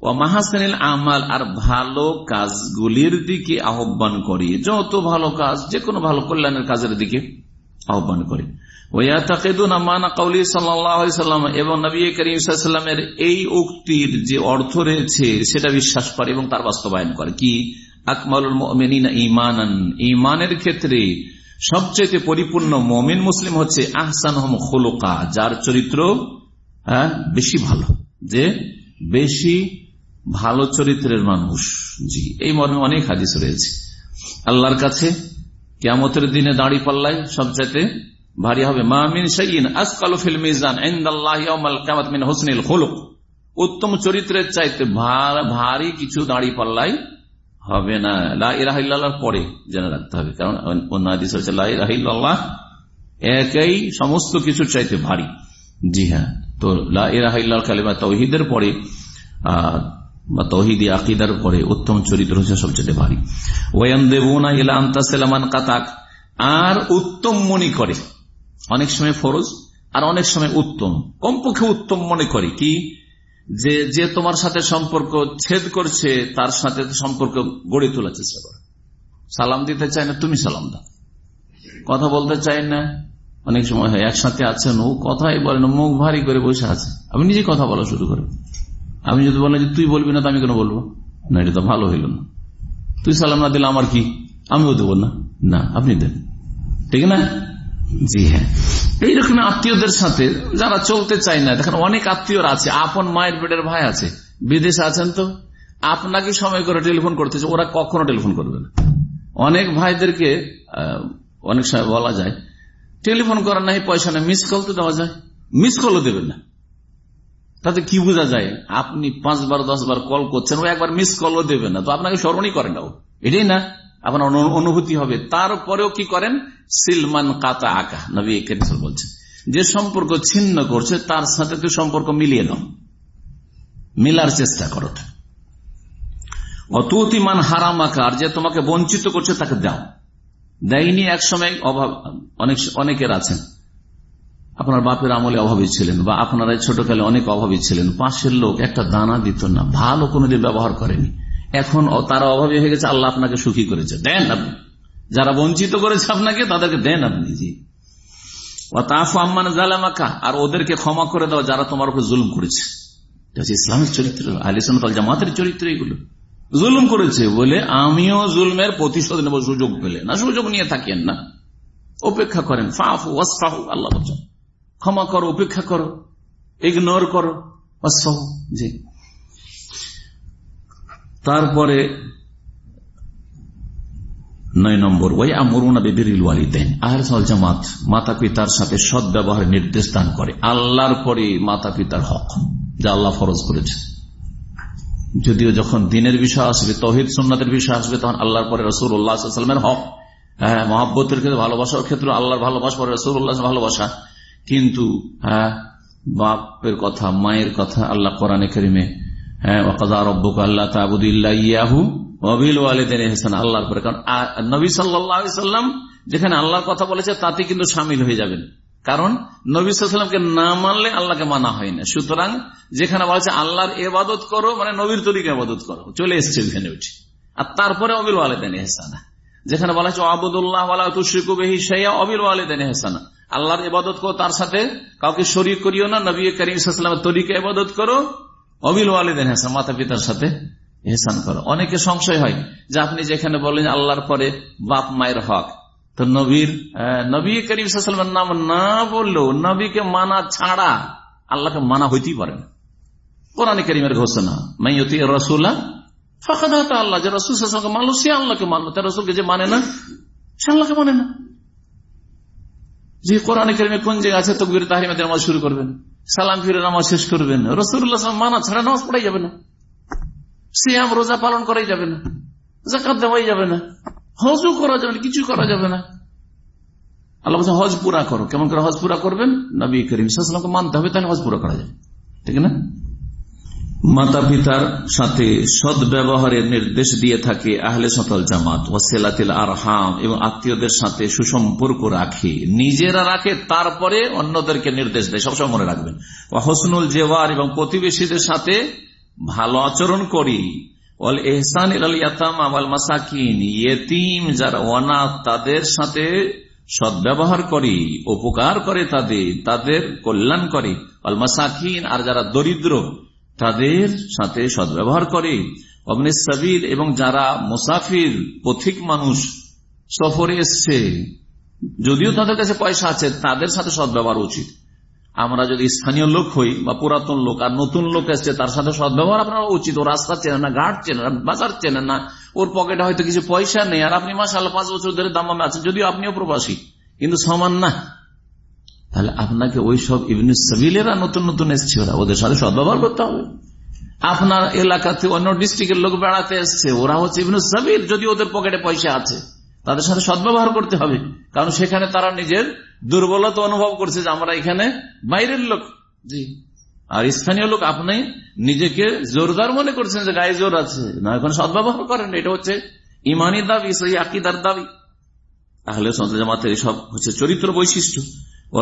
ও মাহাসানিল আমাল, আর ভালো কাজগুলির দিকে আহ্বান করি। যত ভালো কাজ যে কোনো ভালো কল্যাণের কাজের দিকে আহ্বান করি। এই উক্তির যে অর্থ রয়েছে, সেটা বিশ্বাস করে এবং তার বাস্তবায়ন করে। কি? ইমানের ক্ষেত্রে সবচেয়ে পরিপূর্ণ মমিন মুসলিম হচ্ছে আহসান খোলকা, যার চরিত্র হ্যাঁ? বেশি ভালো। যে বেশি ভালো চরিত্রের মানুষ। জি, এই মর্মে অনেক হাদিস রয়েছে। আল্লাহর কাছে কেমতের দিনে দাঁড়ি পাল্লায় সবচাইতে ভারী হবে। মামিন সাইন আসকাল ফিল মিজান মিন হোসনিল খোলক। উত্তম চরিত্রের চাইতে ভারী কিছু দাঁড়ি পাল্লায় হবে না। লাহিল্লাহর পরে জেনে রাখতে হবে। কারণ অন্য হাদিস হচ্ছে লাহিল্লাহ একই সমস্ত কিছুর চাইতে ভারী। জি হ্যাঁ। তো লাহিল্লাহ কালিমা তৌহিদের পরে বা তৌহিদি আকিদার পরে উত্তম চরিত্র হচ্ছে সবচেয়ে ভারী। ওয়ান দেবনা ইলা আন্তাসালামান কাতাক, আর উত্তম মনে করে। অনেক সময় ফরজ, আর অনেক সময় উত্তম। কমপক্ষে উত্তম মনে করে। কি? যে যে তোমার সাথে সম্পর্ক ছেদ করছে, তার সাথে সম্পর্ক গড়ে তোলার চেষ্টা করে সালাম দিতে চায় না, তুমি সালাম দাও। কথা বলতে চাই না অনেক সময় হয়, একসাথে আছেন ও কথাই বলেন মুখ ভারী করে বসে আছে। আমি নিজে কথা বলা শুরু করি আমি যদি বলেন যে তুই বলবি না, তো আমি কেন বলব? না, এটা তো ভালো হইল না। তুই সালাম না দিলে আমার কি? আমিও দেবো না। না, আপনি দেন। ঠিক না? জি হ্যাঁ। এইরকম আত্মীয়দের সাথে যারা চলতে চায় না, দেখেন, অনেক আত্মীয়রা আছে, আপন মায়ের পেটের ভাই আছে, বিদেশে আছেন তো, আপনাকে সময় করে টেলিফোন করতেছে, ওরা কখনো টেলিফোন করবে না। অনেক ভাইদেরকে অনেক সময় বলা যায় টেলিফোন করার নাই, পয়সা নেই মিস কল তো দেওয়া যায়। মিস কলও দেবেন না। তাতে কি বোঝা যায়? আপনি পাঁচবার দশ বার কল করছেন, ও একবার মিস কলও দেবেন না। তো আপনাকে স্মরণই করেন না ও। এটাই না, আপনার অনুভূতি হবে। তারপরেও কি করেন? সিলমান কাতা আকা নবী বলছেন, যে সম্পর্ক ছিন্ন করছে, তার সাথে তো সম্পর্ক মিলিয়ে নাও। মিলার চেষ্টা করো। অতুতিমান হারাম আকার যে তোমাকে বঞ্চিত করছে তাকে দাও। দেয়নি এক সময় অভাব, অনেক, অনেকের আছেন আপনার বাপের আমলে অভাবী ছিলেন বা আপনারা ছোটকালে অনেক অভাবী ছিলেন। পাশের লোক একটা দানা দিত না, ভালো কোনোদিন ব্যবহার করেনি। এখন তারা অভাবী হয়ে গেছে, আল্লাহ আপনাকে সুখী করেছে। দেন আপনি। যারা বঞ্চিত করেছে আপনাকে, তাদেরকে দেন আপনি। জি। আর ওদেরকে ক্ষমা করে দাও যারা তোমার উপর জুলুম করেছে। ইসলামের চরিত্র আলিসান জামাতের চরিত্র এগুলো। জুলুম করেছে বলে আমিও জুলমের প্রতিশোধ নেব, সুযোগ পেলে। না, সুযোগ নিয়ে থাকেন না। অপেক্ষা করেন, ফাফু, ওয়াসফাহু, আল্লাহ বলছেন, ক্ষমা করো উপেক্ষা করো, ইগনোর করো, ওয়াসফাহু, জি। তারপরে নয় নম্বর ওই আমরুনা বেবিরিল ওয়ালিদেন আহরসাল জামাত মাতা পিতার সাথে সৎ ব্যবহারের নির্দেশ দান করে, আল্লাহর পরে মাতা পিতার হক, যা আল্লাহ ফরজ করেছে। যদিও যখন দিনের বিষয় আসবে, তহিদ সুন্নাতের বিষয় আসবে, তখন আল্লাহর পরে রসুল উল্লাহামের হক। হ্যাঁ মহাব্বতের ক্ষেত্রে ভালোবাসার ক্ষেত্রে আল্লাহর ভালোবাসা, পরে রসুল উল্লাহ ভালোবাসা। কিন্তু হ্যাঁ বাপের কথা, মায়ের কথা আল্লাহ কোরআনে করিমে হ্যাঁ আল্লাহ আল্লাহর পরে। কারণ নবী সাল্লাম যেখানে আল্লাহর কথা বলেছে তাতে কিন্তু সামিল হয়ে যাবেন। কারণ নবী সাল্লামকে না মানলে আল্লাহকে মানা হয় না। সুতরাং যেখানে বলা আল্লাহর এবাদত করো মানে নবীর তরিকে আবাদত করো। চলে এসছে ওইখানে উঠে। আর তারপরে অবিল ওয়ালেদানি হেসানা যেখানে বলা হচ্ছে আবুদুল্লাহ অবিল ওয়ালেদানি হেসানা আল্লাহর ইবাদত করো, তার সাথে কাউকে শরীর করিও না, নবী করিম তরিকে ইবাদত করো, অবিল ওয়ালেদানি হেসান মাতা পিতার সাথে হেসান করো। অনেকে সংশয় হয় যে আপনি যেখানে বলেন আল্লাহর পরে বাপ মায়ের হক তো নবীর নবী করিম সাল্লামের নাম না বললেও নবীকে মানা ছাড়া আল্লাহকে মানা হইতেই পারে না কোরআন করিমের ঘোষণা মাইয়তি রসুল্লা আল্লাহ যে রসুল মানলো সে আল্লাহকে মানলো তার রসুলকে যে মানে না সে আল্লাহকে মানে না যে কোরআন করিমে কোন জায়গা আছে তকবির তাহরিমাতে নামাজ শুরু করবেন সালাম ফিরে নামাজ শেষ করবেন রসুল্লাহ মানা ছাড়া নামাজ পড়াই যাবে না সিয়াম রোজা পালন করাই যাবে না জাকাত দেওয়াই যাবে না হজও করা যাবে না কিছু করা যাবে না। আল্লাহ বলছেন, হজ পুরা করো। কেমন করে হজ পুরা করবেন? নবী করিম মানতে হবে, তাহলে হজ পুরা করা যাবে। ঠিক না? মাতা পিতার সাথে সদ ব্যবহারের নির্দেশ দিয়ে থাকে আহলে সতল জামাত ওয়াসেলাতিল আরহাম, এবং আত্মীয়দের সাথে সুসম্পর্ক রাখে। নিজেরা রাখে, তারপরে অন্যদেরকে নির্দেশ দেয়। সবসময় মনে রাখবেন। হসনুল জেওয়ার এবং প্রতিবেশীদের সাথে ভালো আচরণ করি। যারা তাদের সাথে সদ্ব্যবহার করি, উপকার করে তাদের তাদের কল্যাণ করে। আর যারা দরিদ্র, তাদের সাথে সদ্ব্যবহার করে। অবনে এবং যারা মুসাফির, পথিক মানুষ, সফরে এসছে, যদিও তাদের কাছে পয়সা আছে, তাদের সাথে সদ্ব্যবহার উচিত। আমরা যদি স্থানীয় লোক হই বা পুরাতন লোক আর নতুন লোক এসছে, তার সাথে সদ্ব্যবহার আপনার উচিত। ও রাস্তা চেনে না, ঘাট চেনে না, বাজার চেনে না। ওর পকেটে হয়তো কিছু পয়সা নেই আর আপনি মাসাল পাঁচ বছর ধরে দামামে আছেন, যদিও আপনিও প্রবাসী, কিন্তু সমান না। তাহলে আপনাকে ওই সব ইবনুসাবিলেরা নতুন নতুন এসছে ওরা, ওদের সাথে সদ্ব্যবহার করতে হবে। আপনার এলাকাতে অন্য ডিস্ট্রিক্টের লোক বেড়াতে এসছে, ওরা হচ্ছে ইবনুসাবিল যদি ওদের পকেটে পয়সা আছে, তাদের সাথে সদ্ব্যবহার করতে হবে, কারণ সেখানে তারা নিজের দুর্বলতা অনুভব করছে যে আমরা এখানে বাইরের লোক। জি। আর স্থানীয় লোক আপনি নিজেকে জোরদার মনে করছেন যে গায়ে জোর আছে। না এখন সদ্ব্যবহার করেন এটা হচ্ছে ইমানি দাবি সেই আকিদার দাবি। তাহলে সন্ত্র জামাতের সব হচ্ছে চরিত্র বৈশিষ্ট্য।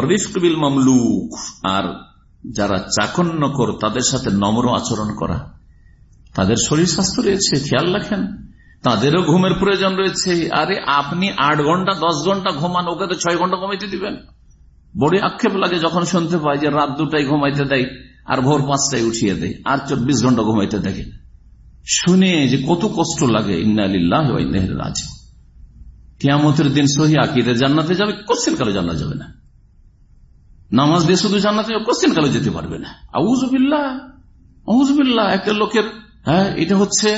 রিফকবিল মামলুক আর যারা চাকন্য কর তাদের সাথে নম্র আচরণ করা। তাদের শরীর স্বাস্থ্য রয়েছে খেয়াল রাখেন। তাদেরও ঘুমের প্রয়োজন রয়েছে। আরে আপনি আট ঘণ্টা, দশ ঘণ্টা ঘুমান, ওকে তো ছয় ঘণ্টা ঘুমাইতে দিবেন। বড় আক্ষেপ লাগে যখন শুনতে পাই যে রাত দুটাই ঘুমাইতে দেয় আর ভোর পাঁচটায় উঠিয়ে দেয়, আর চব্বিশ ঘণ্টা ঘুমাইতে দেখে। শুনে যে কত কষ্ট লাগে ইন্নালিল্লাহ কিয়ামতের দিন সহি আকিদের জান্নাতে যাবে কোশ্চেন কালে জানা যাবে না। নামাজ দিয়ে শুধু জান্নাতে কোশ্চেন কালে যেতে পারবে না। আউজবিল্লাহ আউজবিল্লাহ একটা লোকের হ্যাঁ এটা হচ্ছে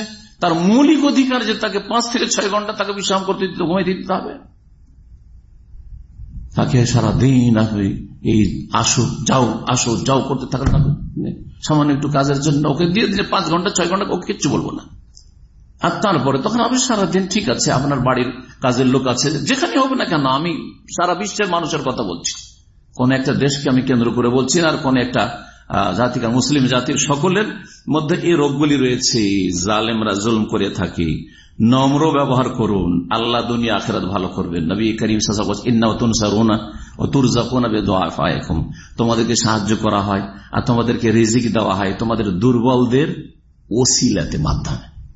তার মৌলিক অধিকার যে তাকে পাঁচ থেকে ছয় ঘণ্টা তাকে বিশ্রাম করতে দিতে ঘুমাই দিতে হবে। তাকে সারাদিন এই আসো, যাও আসো, যাও করতে থাকা সামান্য একটু কাজের জন্য ওকে দিয়ে দিলে পাঁচ ঘণ্টা, ছয় ঘণ্টা ওকে কিচ্ছু বলব না। আর তারপরে তখন আপনি সারাদিন ঠিক আছে, আপনার বাড়ির কাজের লোক আছে, যেখানে হবে না কেন, আমি সারা বিশ্বের মানুষের কথা বলছি। কোন একটা দেশকে আমি কেন্দ্র করে বলছি আর কোন একটা জাতিকা মুসলিম জাতির সকলের মধ্যে এই রোগগুলি রয়েছে। জালেমরা জুলম করে থাকি। নম্র ব্যবহার করুন। আল্লাহ দুনিয়া আখেরাত ভালো করবেন। নবী করিম তোমাদেরকে সাহায্য করা হয় আর তোমাদেরকে রিজিক দেওয়া হয়। তোমাদের দুর্বলদের ওসিলাতে মাধ্যমে।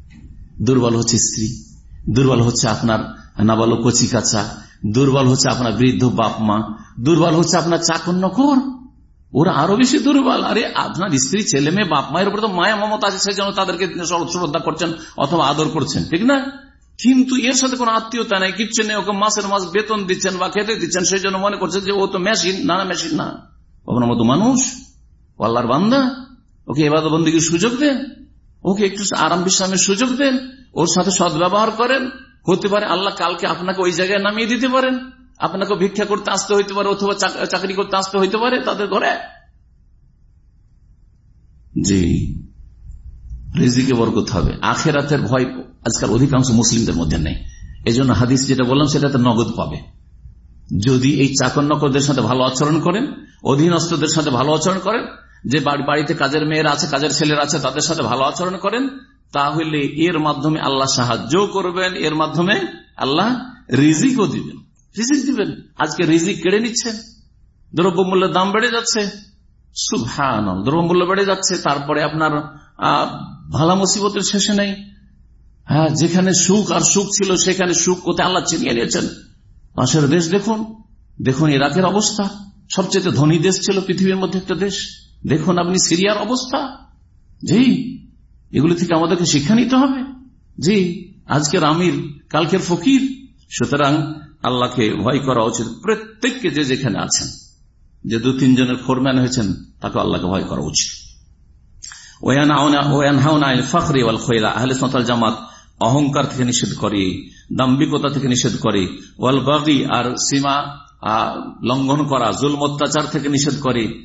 দুর্বল হচ্ছে স্ত্রী, দুর্বল হচ্ছে আপনার নাবালো কচি কাচা, দুর্বল হচ্ছে আপনার বৃদ্ধ বাপ মা, দুর্বল হচ্ছে আপনার চাকর কর ওরা আরও বেশি দুর্বল। আরে, আপনার স্ত্রী ছেলে মেয়ে বাপ মায়ের উপরে তো মায়া, মমতা আছে সেই জন্য তাদেরকে শ্রদ্ধা করছেন অথবা আদর করছেন, ঠিক না? কিন্তু এর সাথে কোন আত্মীয়তা নেই, কিচ্ছু নেই, ওকে মাসের মাস বেতন দিচ্ছেন বা খেতে দিচ্ছেন সেই জন্য মনে করছেন যে ও তো মেশিন, না মেশিন না। ওখানে মতো মানুষ আল্লাহর বান্দা, ওকে এবার বন্দীকে সুযোগ দেন, ওকে একটু আরাম বিশ্রামের সুযোগ দেন, ওর সাথে সদ্ব্যবহার করেন, হতে পারে আল্লাহ কালকে আপনাকে ওই জায়গায় নামিয়ে দিতে পারেন। আপনাকে ভিক্ষা করতে আসতে হইতে পারে, অথবা চাকরি করতে আসতে হইতে পারে তাদের ঘরে? জি। বরকত হবে। আখেরাতের ভয় আজকাল অধিকাংশ মুসলিমদের মধ্যে নেই। এই জন্য হাদিস যেটা বললাম, সেটাতে নগদ পাবে। যদি এই চাকর নকরদের সাথে ভালো আচরণ করেন, অধীনস্থদের সাথে ভালো আচরণ করেন, যে বাড়িতে কাজের মেয়েরা আছে, কাজের ছেলেরা আছে, তাদের সাথে ভালো আচরণ করেন, তাহলে এর মাধ্যমে আল্লাহ সাহায্য করবেন, এর মাধ্যমে আল্লাহ রিজিকও দিবেন। রিজিক দিবেন আজকে রিজিক কেড়ে নিচ্ছেন দ্রব্যমূল্যের দাম বেড়ে যাচ্ছে। সুভান দ্রব্যমূল্য বেড়ে যাচ্ছে, তারপরে আপনার ভালা মুসিবতের শেষে নেই। হ্যাঁ যেখানে সুখ আর সুখ ছিল, সেখানে সুখ কোথায় আল্লাহ চিনিয়ে নিয়েছেন। পাশের দেশ দেখুন। দেখুন ইরাকের অবস্থা। সবচেয়ে ধনী দেশ ছিল পৃথিবীর মধ্যে একটা দেশ। দেখুন আপনি সিরিয়ার অবস্থা। জি, এগুলি থেকে আমাদেরকে শিক্ষা নিতে হবে। জি, আজকের আমির, কালকের ফকির। সুতরাং আল্লাহকে ভয় করা উচিত প্রত্যেককে যে যেখানে আছেন। যে দু তিনজনের ফোরম্যান হয়েছেন, তাকে আল্লাহকে ভয় করা উচিত। জামাত অহংকার থেকে নিষেধ করে দাম্বিকতা থেকে নিষেধ করে, ওয়াল আর সীমা লঙ্ঘন করা জুল অত্যাচার থেকে নিষেধ করে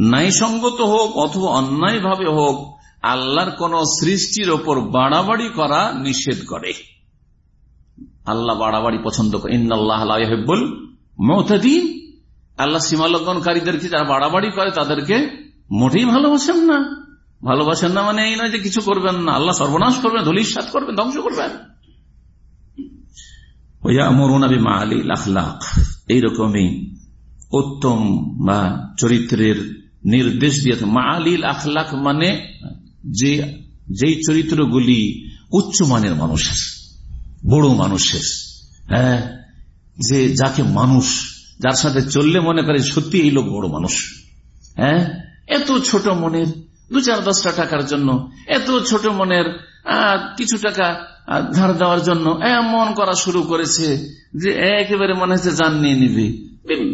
ন্যায়সঙ্গত হোক অথবা অন্যায় ভাবে হোক আল্লাহর কোন সৃষ্টির ওপর বাড়াবাড়ি করা নিষেধ করে। আল্লাহ বাড়াবাড়ি পছন্দ করে। ইন্নআল্লাহ হেব্বুল মহতাদিন আল্লাহ সীমালঙ্ঘনকারীদেরকে যারা বাড়াবাড়ি করে, তাদেরকে মোটেই ভালোবাসেন না। ভালোবাসেন না মানে এই নয় যে কিছু করবেন না। আল্লাহ সর্বনাশ করবেন ধলিসাত করবেন, ধ্বংস করবেন। এইরকমই উত্তম বা চরিত্রের নির্দেশ দিয়েছে মা আলিল আখলাখ মানে যে, যেই চরিত্রগুলি উচ্চমানের মানুষের বড় মানুষের হ্যাঁ যে যাকে মানুষ, যার সাথে চললে মনে করে সত্যি এই লোক বড় মানুষ হ্যাঁ এত ছোট মনের, দু চার দশটা টাকার জন্য, এত ছোট মনের কিছু টাকা ধার দেওয়ার জন্য এমন করা শুরু করেছে যে একেবারে মনে হচ্ছে জান নিয়ে নিবে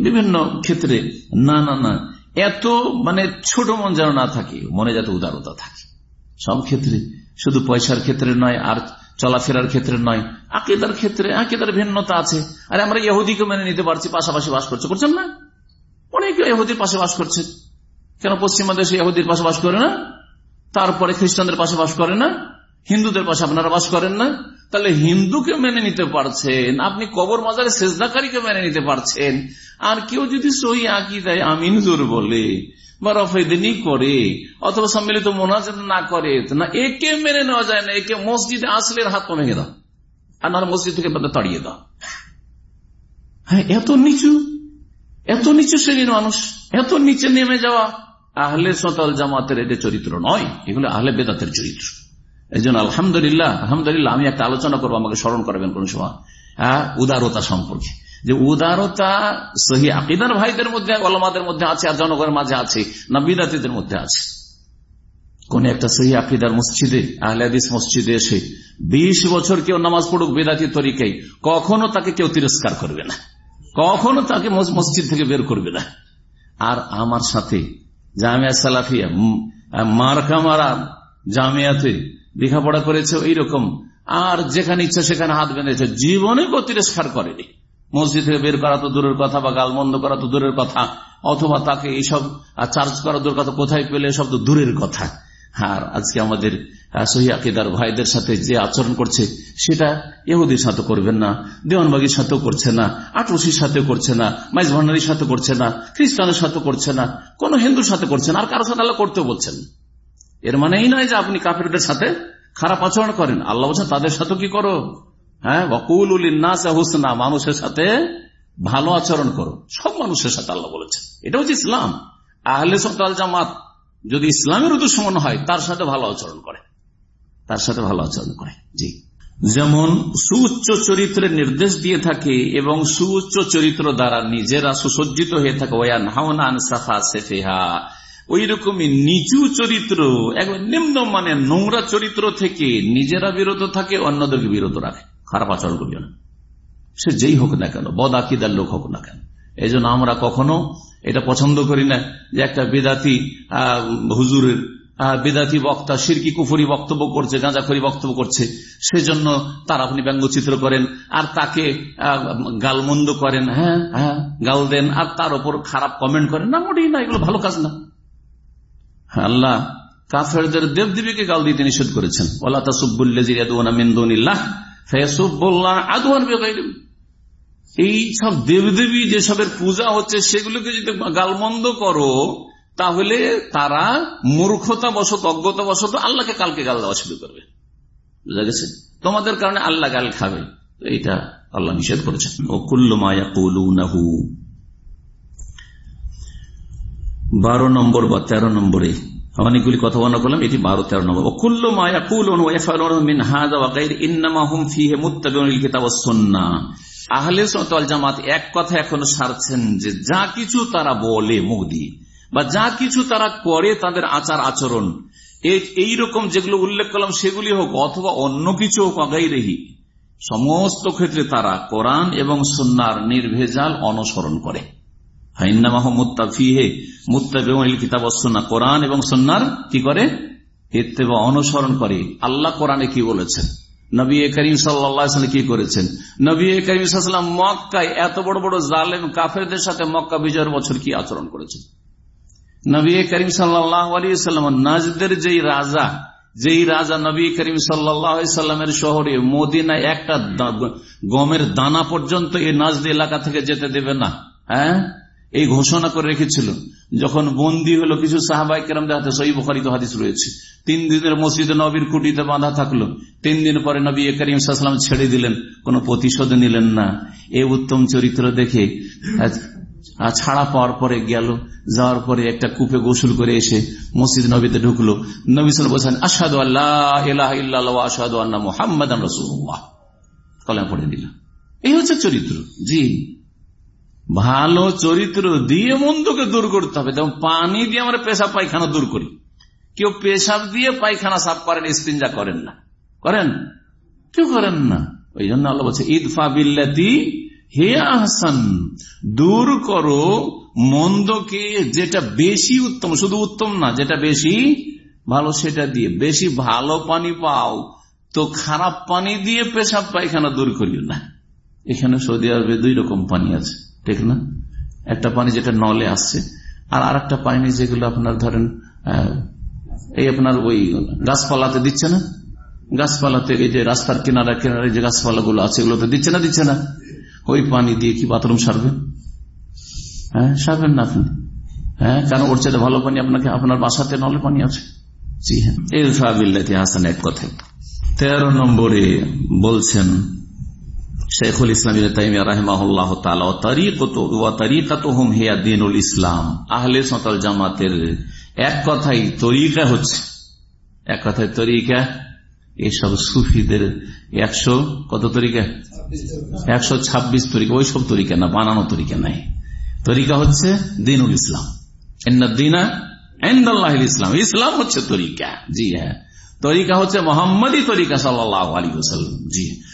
বিভিন্ন ক্ষেত্রে না না না, এত মানে ছোট মন যেন না থাকে, মনে যাতে উদারতা থাকে। সব ক্ষেত্রে। শুধু পয়সার ক্ষেত্রে নয়, আর চলাফেরার ক্ষেত্রে নয়, আকিদার ক্ষেত্রে আকিদার ভিন্নতা আছে। আর আমরা ইহুদিকে মেনে নিতে পারছি, পাশাপাশি বাস করছে। করছেন না? অনেকে ইহুদির পাশে বাস করছে। কেন পশ্চিমা দেশে ইহুদির পাশে বাস করে না? তারপরে খ্রিস্টানদের পাশে বাস করে না? হিন্দুদের পাশে আপনারা বাস করেন না? তাহলে হিন্দুকে মেনে নিতে পারছেন, আপনি কবর মাজারে সেজদাকারীকে মেনে নিতে পারছেন। আর কেউ যদি সহি আঁকি দেয় আমিন জোর বলে বা রফেদিনী করে, অথবা সম্মিলিত মোনাজাত না করে না, একে মেনে নেওয়া যায় না, একে মসজিদে আসলে হাত কমে দাও আর না মসজিদ থেকে তাড়িয়ে দাও। হ্যাঁ এত নিচু এত নিচু শ্রেণির মানুষ, এত নিচে নেমে যাওয়া, আহলে সতাল জামাতের এদের চরিত্র নয়, এগুলো আহলে বেদাতের চরিত্র। এই জন্য আলহামদুলিল্লাহ আলহামদুলিল্লাহ, আমি একটা আলোচনা করব, আমাকে স্মরণ করবেন কোন সময় হ্যাঁ উদারতা সম্পর্কে। যে উদারতা সহি আকিদার ভাইদের মধ্যে অলমাদের মধ্যে আছে আর জনগণের মাঝে আছে না বিদাতিদের মধ্যে আছে। কোন একটা সহি আকিদার মসজিদে আহলাদিস মসজিদে এসে বিশ বছর কেউ নামাজ পড়ুক বেদাতি তরিকাই কখনো তাকে কেউ তিরস্কার করবে না। কখনো তাকে মসজিদ থেকে বের করবে না। আর আমার সাথে জামিয়া সালাফিয়া মার্কা মারা জামিয়াতে লেখাপড়া করেছে এইরকম আর যেখানে ইচ্ছা সেখানে হাত বেঁধেছে, জীবনে কেউ তিরস্কার করেনি। মসজিদ থেকে বের করা তো দূরের কথা বা গাল বন্ধ করা তো দূরের কথা, অথবা তাকে এইসব চার্জ করা দূরের কথা, কোথায় পেলে এসব তো দূরের কথা। আর আজকে আমাদের সহি আকিদার ভাইদের সাথে যে আচরণ করছে, সেটা ইহুদির সাথে করবেন না, দেওয়ানবাগির সাথেও করছে না, আটরসির সাথে করছে না মাইজ ভান্ডারির সাথে করছে না খ্রিস্টানের সাথে করছে না, কোন হিন্দুর সাথে করছে না, আর কারও সাথে আল্লাহ করতেও বলছেন এর মানে এই নয় যে আপনি কাফেরদের সাথে খারাপ আচরণ করেন, আল্লাহ বলছেন তাদের সাথে কি করো? হ্যাঁ বকুল হুসনা, মানুষের সাথে ভালো আচরণ করো। সব মানুষের সাথে আল্লাহ বলেছেন। এটা হচ্ছে ইসলাম। আহলে জামাত যদি ইসলামের হয়, তার সাথে ভালো আচরণ করে। তার সাথে ভালো আচরণ করে, জি। যেমন সুউচ্চ চরিত্রের নির্দেশ দিয়ে থাকে এবং সুউচ্চ চরিত্র দ্বারা নিজেরা সুসজ্জিত হয়ে থাকে। সেফেহা ওই রকমই নিচু চরিত্র, একবার নিম্ন মানে নোংরা চরিত্র থেকে নিজেরা বিরত থাকে, অন্যদেরকে বিরত রাখে। খারাপ আচরণ করিও না সে যেই হোক না কেন, বদ আকিদার লোক হোক না কেন। এই আমরা কখনো এটা পছন্দ করি না যে একটা বেদাতি হুজুরের বেদাতি বক্তা, সিরকি কুফুরি বক্তব্য করছে গাঁজাখড়ি বক্তব্য করছে, সেজন্য তার আপনি ব্যঙ্গচিত্র করেন, আর তাকে গালমন্দ করেন হ্যাঁ হ্যাঁ গাল দেন, আর তার উপর খারাপ কমেন্ট করেন, না মোটেই না, এগুলো ভালো কাজ না। আল্লাহ কাফেরদের দেবদেবীকে গাল দিতে নিষেধ করেছেন। ওলা তাসুবুল্লাহ এই সব দেবদেবী যেসবের পূজা হচ্ছে, সেগুলোকে যদি গালমন্দ করো, তাহলে তারা মূর্খতা বসত অজ্ঞতা বসত আল্লাহকে কালকে গাল দেওয়া শুরু করবে। বুঝা গেছে? তোমাদের কারণে আল্লাহ গাল খাবে। এইটা আল্লাহ নিষেধ করেছেন। ও কুল্লু মায়া নাহু বারো নম্বর বা তেরো নম্বরে অনেকগুলি কথা বর্ণনা করলাম, এটি বারো, তেরো নম্বর। কুল্লু মায়া কুল মিন হাজা ইন্নামা আহলে জামাত এক কথা এখনও সারছেন যে যা কিছু তারা বলে মুখ দিয়ে বা যা কিছু তারা করে তাদের আচার আচরণ এই রকম যেগুলো উল্লেখ করলাম সেগুলি হোক অথবা অন্য কিছু হোক রেহি সমস্ত ক্ষেত্রে তারা কোরআন এবং সন্ন্যার নির্ভেজাল অনুসরণ করে। কোরআন এবং সন্ন্যার কি করে? অনুসরণ করে। আল্লাহ কোরআনে কি বলেছেন? নবী করিম সাল্লাম কি করেছেন? নবী মক্কায় এত বড় বড় জালেম কাফেরদের সাথে মক্কা বিজয়ের বছর কি আচরণ করেছেন? নবী করিম সাল্লাম নাজদের যেই রাজা যেই রাজা নবী করিম সাল্লামের শহরে মদিনা একটা গমের দানা পর্যন্ত এই নাজদ এলাকা থেকে যেতে দেবে না। হ্যাঁ? এই ঘোষণা করে রেখেছিল যখন বন্দি হলো কিছু সাহাবাই হাদিস রয়েছে। তিন দিনের মসজিদে নবীর কুটিতে বাঁধা থাকল। তিন দিন পরে নবী করিম সাল্লাম ছেড়ে দিলেন। কোন প্রতিশোধ নিলেন না। এই উত্তম চরিত্র দেখে ছাড়া পাওয়ার পরে গেল। যাওয়ার পরে একটা কূপে গোসল করে এসে মসজিদ নবীতে ঢুকলো। নবী সাল বলছেন আসাদু আল্লাহ আসাদু আল্লাহ মোহাম্মদ রসুল্লাহ কলাম পড়ে দিল এই হচ্ছে চরিত্র। জি। ভালো চরিত্র দিয়ে মন্দকে দূর করতে হবে। যেমন পানি দিয়ে আমরা পেশাব পায়খানা দূর করি। কেউ পেশাব দিয়ে পায়খানা সাফ করেন স্তিনজা করেন না। করেন? কেউ করেন না। ওই জন্য আল্লাহ বলছে, ইদফা বিল্লাতি হে আহসান। দূর করো মন্দকে, যেটা বেশি উত্তম। শুধু উত্তম না, যেটা বেশি ভালো, সেটা দিয়ে। বেশি ভালো পানি পাও, তো খারাপ পানি দিয়ে পেশাব পায়খানা দূর করিও না। এখানে সৌদি আরবে দুই রকম পানি আছে। ঠিক না? একটা পানি যেটা নলে আসছে। আর আর একটা পানি যেগুলো আপনার ধরেন এই আপনার ওই গাছপালাতে দিচ্ছে না? গাছপালাতে এই যে রাস্তার কিনারা কিনারে যে গাছপালাগুলো আছে, এগুলোতে দিচ্ছে না দিচ্ছে না? ওই পানি দিয়ে কি বাথরুম সারবেন? হ্যাঁ সারবেন না আপনি। হ্যাঁ কারণ ওর চেয়ে ভালো পানি আপনাকে, আপনার বাসাতে নলে পানি আছে। জি হ্যাঁ। এই হাসান এক কথায়। তেরো নম্বরে বলছেন শেখুল ইসলাম রাহমাহুল্লাহ ইসলাম আহলে সতাল জামাতের এক কথাই তরিকা হচ্ছে, এক কথায় তরিকা এসব সুফিদের একশো কত তরিকা? একশো ছাব্বিশ তরিকা ওইসব তরিকা না, বানানো তরিকা নাই। তরিকা হচ্ছে দিনুল ইসলাম। ইসলাম। ইসলাম হচ্ছে তরিকা। জি হ্যাঁ। তরিকা হচ্ছে মোহাম্মদী তরিকা সাল্লাহ আলী জি।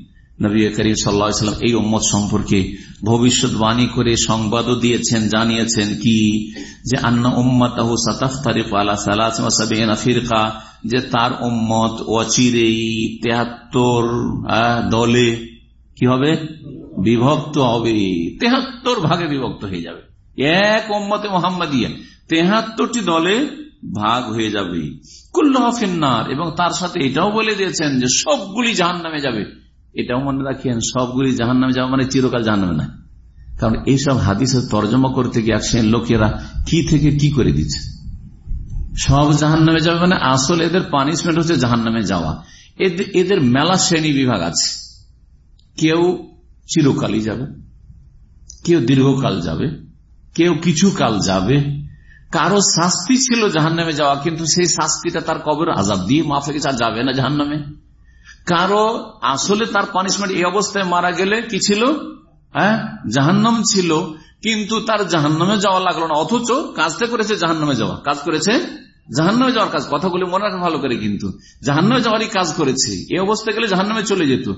নবী করিম সাল্লাম এই উম্মত সম্পর্কে ভবিষ্যৎবাণী করে সংবাদও দিয়েছেন, জানিয়েছেন কি? যে আন্না উম্মত ফিরকা, যে তার উম্মত অচিরেই তেহাত্তর দলে কি হবে? বিভক্ত হবে। তেহাত্তর ভাগে বিভক্ত হয়ে যাবে। এক উম্মতে মোহাম্মদিয়া, তেহাত্তরটি দলে ভাগ হয়ে যাবে। কুল্লহ ফিন্নার, এবং তার সাথে এটাও বলে দিয়েছেন যে সবগুলি জাহান নামে যাবে। এটাও মনে রাখেন, সবগুলি জাহান নামে যাওয়া মানে চিরকাল জাহান নামে না কারণ এইসব হাদিসের তর্জমা করতে গিয়ে একসেন লোকেরা, কি থেকে কি করে দিচ্ছে? সব জাহান নামে যাবে মানে আসল এদের পানিশমেন্ট হচ্ছে জাহান নামে যাওয়া এদের মেলা শ্রেণি বিভাগ আছে। কেউ চিরকালই যাবে, কেউ দীর্ঘকাল যাবে, কেউ কিছু কাল যাবে। কারও শাস্তি ছিল জাহান নামে যাওয়া, কিন্তু সেই শাস্তিটা তার কবর আজাব দিয়ে মাফে যাবে না জাহান নামে কারও আসলে তার পানিশমেন্ট এই অবস্থায় মারা গেলে কি ছিল? হ্যাঁ? জাহান্নাম ছিল। কিন্তু তার জাহান্নামে যাওয়া লাগল না। অথচ কাজটা করেছে জাহান্নামে যাওয়া। কাজ করেছে? জাহান্নামে যাওয়ার কাজ। কথাগুলি মনে রাখা ভালো করে কিন্তু। জাহান্নামে যাওয়ারই কাজ করেছে। এই অবস্থায় গেলে জাহান্নামে চলে যেত।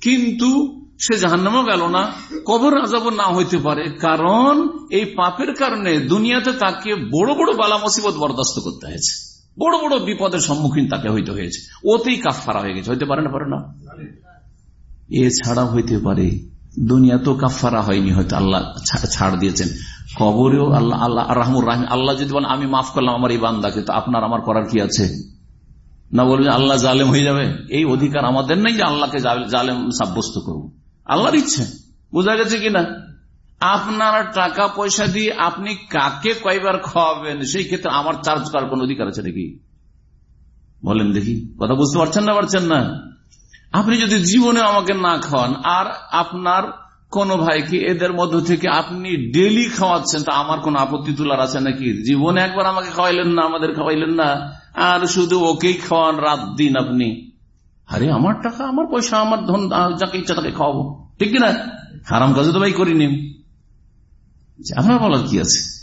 কিন্তু সে জাহান্নামও গেল না। কবর আজাব না হইতে পারে। কারণ এই পাপের কারণে দুনিয়াতে তাকে বড় বড় বালা মুসিবত বরদাস্ত করতে হয়েছে। বড় বড় বিপদের সম্মুখীন তাকে হইতে হয়েছে। ওতেই কাফারা হয়ে গেছে। হইতে পারে না পারে না? এছাড়া হইতে পারে, দুনিয়া তো কাফারা হয়নি হয়তো আল্লাহ ছাড় দিয়েছেন। কবরেও আল্লাহ আল্লাহ রাহমুর রাহিম, আল্লাহ যদি বলেন, আমি মাফ করলাম আমার এই বান্দাকে তো আপনার আমার করার কি আছে? না বলবেন, আল্লাহ জালেম হয়ে যাবে এই অধিকার আমাদের নেই যে আল্লাহকে জালেম সাব্যস্ত করব আল্লাহর ইচ্ছে। বোঝা গেছে কিনা? আপনার টাকা পয়সা দিয়ে আপনি কাকে কয়বার খাওয়াবেন, সেই ক্ষেত্রে আমার চার্জ করার কোন অধিকার আছে নাকি? বলেন দেখি, কথা বুঝতে পারছেন না পারছেন না? আপনি যদি জীবনে আমাকে না খাওয়ান, আর আপনার কোন ভাইকে এদের মধ্য থেকে আপনি ডেলি খাওয়াচ্ছেন, তা আমার কোন আপত্তি তোলার আছে নাকি? জীবনে একবার আমাকে খাওয়াইলেন না, আমাদের খাওয়াইলেন না, আর শুধু ওকেই খাওয়ান রাত দিন আপনি? আরে, আমার টাকা, আমার পয়সা, আমার ধন যাকে ইচ্ছা তাকে খাওয়াবো। ঠিক কিনা? হারাম কাজে তো ভাই করিনি। আপনার বলার কি আছে?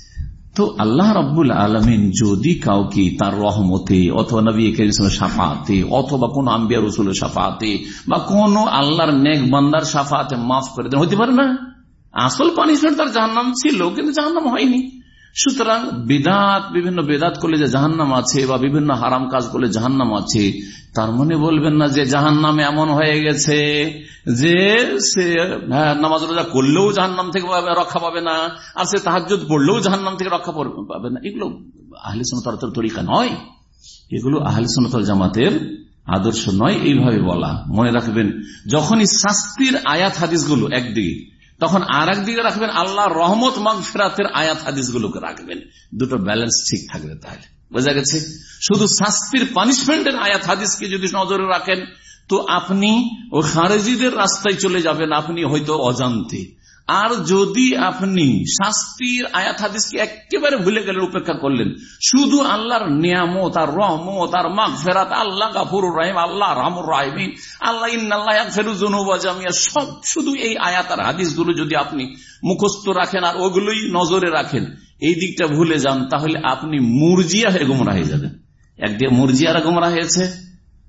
তো আল্লাহ রব্বুল আলমিন যদি কাউকে তার রহমতে অথবা নবী সাফাতে অথবা কোন আম্বিয়া রসুলের সাফাতে বা কোন আল্লাহর নেক বান্দার সাফাতে মাফ করে দেন হতে পারে না? আসল পানিশমেন্ট তার জাহান্নাম ছিল, কিন্তু জাহান্নাম হয়নি। সুতরাং বেদাত বিভিন্ন বেদাত করলে যে জাহান্নাম আছে বা বিভিন্ন হারাম কাজ করলে জাহান্নাম আছে তার মনে বলবেন না যে জাহান্নাম এমন হয়ে গেছে যে সে হ্যাঁ, নামাজ রোজা করলেও জাহান্নাম থেকে রক্ষা পাবে না আর সে তাহাজ পড়লেও জাহান্নাম থেকে রক্ষা পাবে না। এগুলো আহলে তরিকা নয়। এগুলো আহলে জামাতের আদর্শ নয়। এইভাবে বলা। মনে রাখবেন যখনই শাস্তির আয়াত হাদিসগুলো একদিকে তখন আর একদিকে রাখবেন আল্লাহ রহমত মাগ ফেরাতের আয়াত হাদিস গুলোকে রাখবেন। দুটো ব্যালেন্স ঠিক থাকবে তাহলে। বোঝা গেছে? শুধু শাস্তির পানিশমেন্টের আয়াত হাদিসকে যদি নজরে রাখেন, তো আপনি ও খারেজিদের রাস্তায় চলে যাবেন, আপনি হয়তো অজান্তে। আর যদি আপনি শাস্তির আয়াত হাদিসকে একেবারে ভুলে গেলেন, উপেক্ষা করলেন, শুধু আল্লাহর নিয়ামত আর রহমত আর মাঘ ফেরাত আল্লাহ গাফুর রাহিম, আল্লাহ রামুর রাহিমিন, আল্লাহ ইন্নআল্লাহ ফেরুজনুবাজামিয়া সব শুধু এই আয়াত আর হাদিসগুলো যদি আপনি মুখস্থ রাখেন আর ওগুলোই নজরে রাখেন, এই দিকটা ভুলে যান, তাহলে আপনি মুরজিয়া হয়ে গুমরা হয়ে যাবেন। একদিকে মুরজিয়ারা গুমরা হয়েছে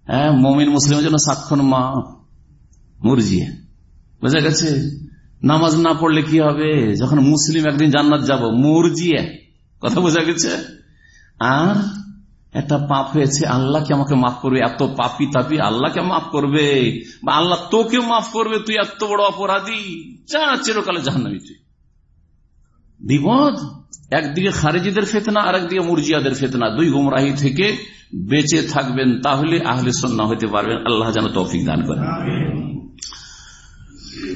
হ্যাঁ মমিন মুসলিমের জন্য সাক্ষণ মা মুরজিয়া। বোঝা গেছে? নামাজ না পড়লে কি হবে? যখন মুসলিম একদিন জান্নাত যাব, মুরজিয়া। কথা বোঝা গেছে? আর একটা পাপ হয়েছে আল্লাহকে আমাকে মাফ করবে? এত পাপি তাপি আল্লাহকে মাফ করবে? বা আল্লাহ তোকে মাফ করবে, তুই এত বড় অপরাধী? যা চিরকালে জাহান্নামি তুই। বিপদ? একদিকে খারেজিদের ফেতনা আর একদিকে মুরজিয়াদের ফেতনা। দুই গুমরাহি থেকে বেঁচে থাকবেন, তাহলে আহলে সন্না হতে পারবেন। আল্লাহ যেন তৌফিক দান করেন।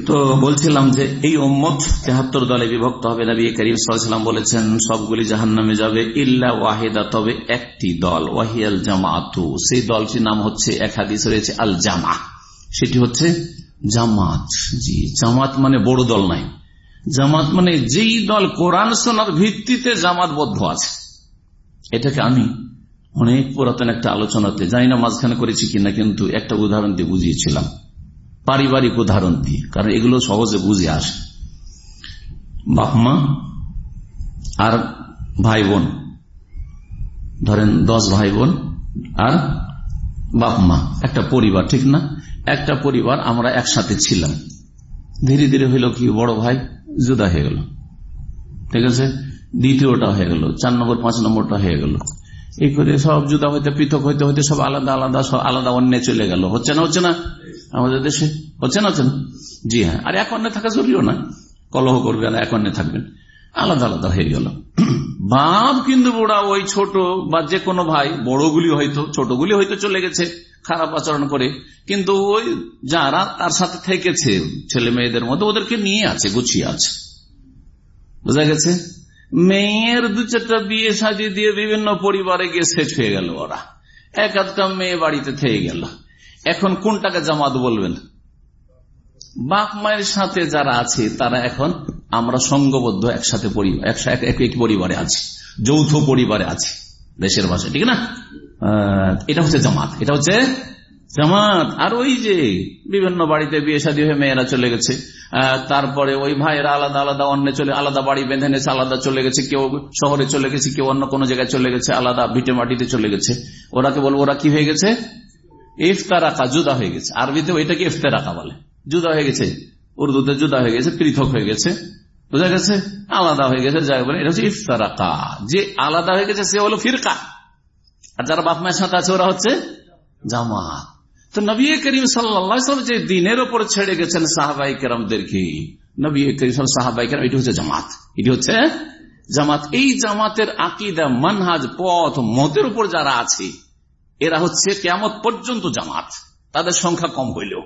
তো বলছিলাম যে এই ওম্মত তেহাত্তর দলে বিভক্ত হবে, নবী করিম সাল্লাম বলেছেন, সবগুলি জাহান নামে যাবে, ইল্লা ওয়াহিদা, তবে একটি দল, ওয়াহিয়াল জামাতু। সেই দলটির নাম হচ্ছে, এক হাদিস রয়েছে আল জামা সেটি হচ্ছে জামাত। জি, জামাত মানে বড় দল নাই। জামাত মানে যেই দল কোরআন সোনার ভিত্তিতে জামাতবদ্ধ আছে। এটাকে আমি অনেক পুরাতন একটা আলোচনাতে, জানি না মাঝখানে করেছি কিনা, কিন্তু একটা উদাহরণ দিয়ে বুঝিয়েছিলাম। পারিবারিক উদাহরণ দিয়ে, কারণ এগুলো সহজে বুঝে আসে। বাপ মা আর ভাই বোন, ধরেন দশ ভাই বোন আর বাপমা একটা পরিবার, ঠিক না? একটা পরিবার আমরা একসাথে ছিলাম। ধীরে ধীরে হইল কি, বড় ভাই জুদা হয়ে গেল। ঠিক আছে? দ্বিতীয়টা হয়ে গেল, চার নম্বর, পাঁচ নম্বরটা হয়ে গেল। এই করে সব জুদা হইতে পৃথক হইতে হইতে সব আলাদা আলাদা সব আলাদা অন্য চলে গেল। হচ্ছে না হচ্ছে না? আমাদের দেশে হচ্ছে না হচ্ছে না? জি হ্যাঁ। আর এক অন্য থাকা জরুরিও না। কলহ করবে না এক অন্য থাকবেন। আলাদা আলাদা হয়ে গেল। বাপ কিন্তু বুড়া, ওই ছোট বা যে কোনো ভাই, বড়গুলি হয়তো, ছোটগুলি হয়তো চলে গেছে, খারাপ আচরণ করে। কিন্তু ওই যারা তার সাথে থেকেছে, ছেলে মেয়েদের মধ্যে, ওদেরকে নিয়ে আছে, গুছিয়ে আছে। বোঝা গেছে? মেয়ের দু চারটা বিয়ে সাজিয়ে দিয়ে বিভিন্ন পরিবারে গিয়ে শেষ হয়ে গেল ওরা। এক আধটা মেয়ে বাড়িতে থেকে গেল। এখন কোনটাকে জামাত বলবেন? বাপ মায়ের সাথে যারা আছে, তারা এখন আমরা সঙ্গবদ্ধ একসাথে এক পরিবারে আছি। যৌথ পরিবারে আছি। দেশের ভাষায়, ঠিক না? এটা হচ্ছে জামাত। এটা হচ্ছে জামাত, আর ওই যে বিভিন্ন বাড়িতে বিয়ে শাদী হয়ে মেয়েরা চলে গেছে। তারপরে ওই ভাইয়েরা আলাদা আলাদা অন্য চলে, আলাদা বাড়ি বেঁধে নিয়েছে, আলাদা চলে গেছে, কেউ শহরে চলে গেছে, কেউ অন্য কোনো জায়গায় চলে গেছে, আলাদা ভিটে মাটিতে চলে গেছে। ওরাকে বলব, ওরা কি হয়ে গেছে? ইফতারাকা জুদা হয়ে গেছে। আরবিতে ওইটাকে ইফতারাকা বলে। জুদা হয়ে গেছে, উর্দুতে জুদা হয়ে গেছে, পৃথক হয়ে গেছে। বোঝা গেছে? আলাদা হয়ে গেছে, যাই বলে এটা হচ্ছে ইফতারাকা যে আলাদা হয়ে গেছে, সে হলো ফিরকা। আর যারা বাপ মায়ের সাথে আছে, ওরা হচ্ছে জামাত। তো নবী করিম সাল্লাম যে দিনের ওপর ছেড়ে গেছেন সাহাবাই কেরামদেরকে নবী করিম সাহাবাই কেরাম, এটি হচ্ছে জামাত। এটি হচ্ছে জামাত। এই জামাতের আকিদা, মানহাজ, পথ, মতের উপর যারা আছে, এরা হচ্ছে কেমত পর্যন্ত জামাত। তাদের সংখ্যা কম হইলেও।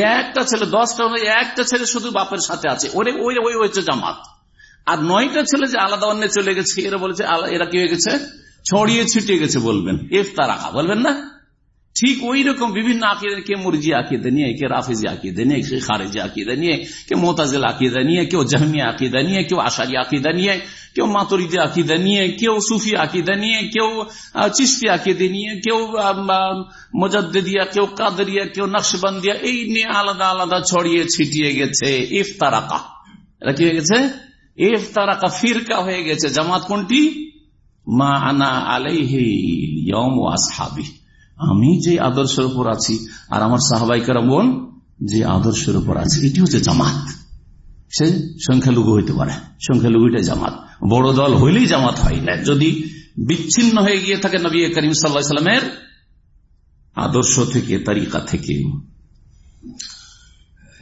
একটা ছেলে দশটা একটা ছেলে শুধু বাপের সাথে আছে। ওরে, ওই ওই হচ্ছে জামাত। আর নয়টা ছেলে যে আলাদা অন্য চলে গেছে, এরা বলেছে এরা কি হয়ে গেছে? ছড়িয়ে ছিটিয়ে গেছে বলবেন। ইফতারাকা বলবেন না? ঠিক ওই রকম বিভিন্ন আকিদে কে মুরজি আকিদে নিয়ে, কে রাফিজি আকিদে নিয়ে, কে খারেজি আকিদে নিয়ে, কে মোতাজিল আকিদা নিয়ে, কেউ জাহমিয়া আকিদা নিয়ে, কেউ আশারি আকিদা নিয়ে, কেউ মাতরিদি আকিদা নিয়ে, কেউ সুফি আকিদা নিয়ে, কেউ চিস্তি আকিদে নিয়ে, কেউ মোজাদ্দিয়া কেউ কাদরিয়া, কেউ নকশবন্দিয়া, এই নিয়ে আলাদা আলাদা ছড়িয়ে ছিটিয়ে গেছে। ইফতারাকা। এটা কি হয়ে গেছে? ইফতারাকা, ফিরকা হয়ে গেছে। জামাত কোনটি? মা আনা আলাইহি আসহাবি। আমি যে আদর্শের উপর আছি, আর আমার সাহবাইকারা বোন যে আদর্শের উপর আছে, এটি হচ্ছে জামাত। সে সংখ্যালঘু হইতে পারে সংখ্যালঘুটাই জামাত। বড় দল হইলেই জামাত হয় না। যদি বিচ্ছিন্ন হয়ে গিয়ে থাকে নবী করিম সাল্লামের আদর্শ থেকে, তারিকা থেকে।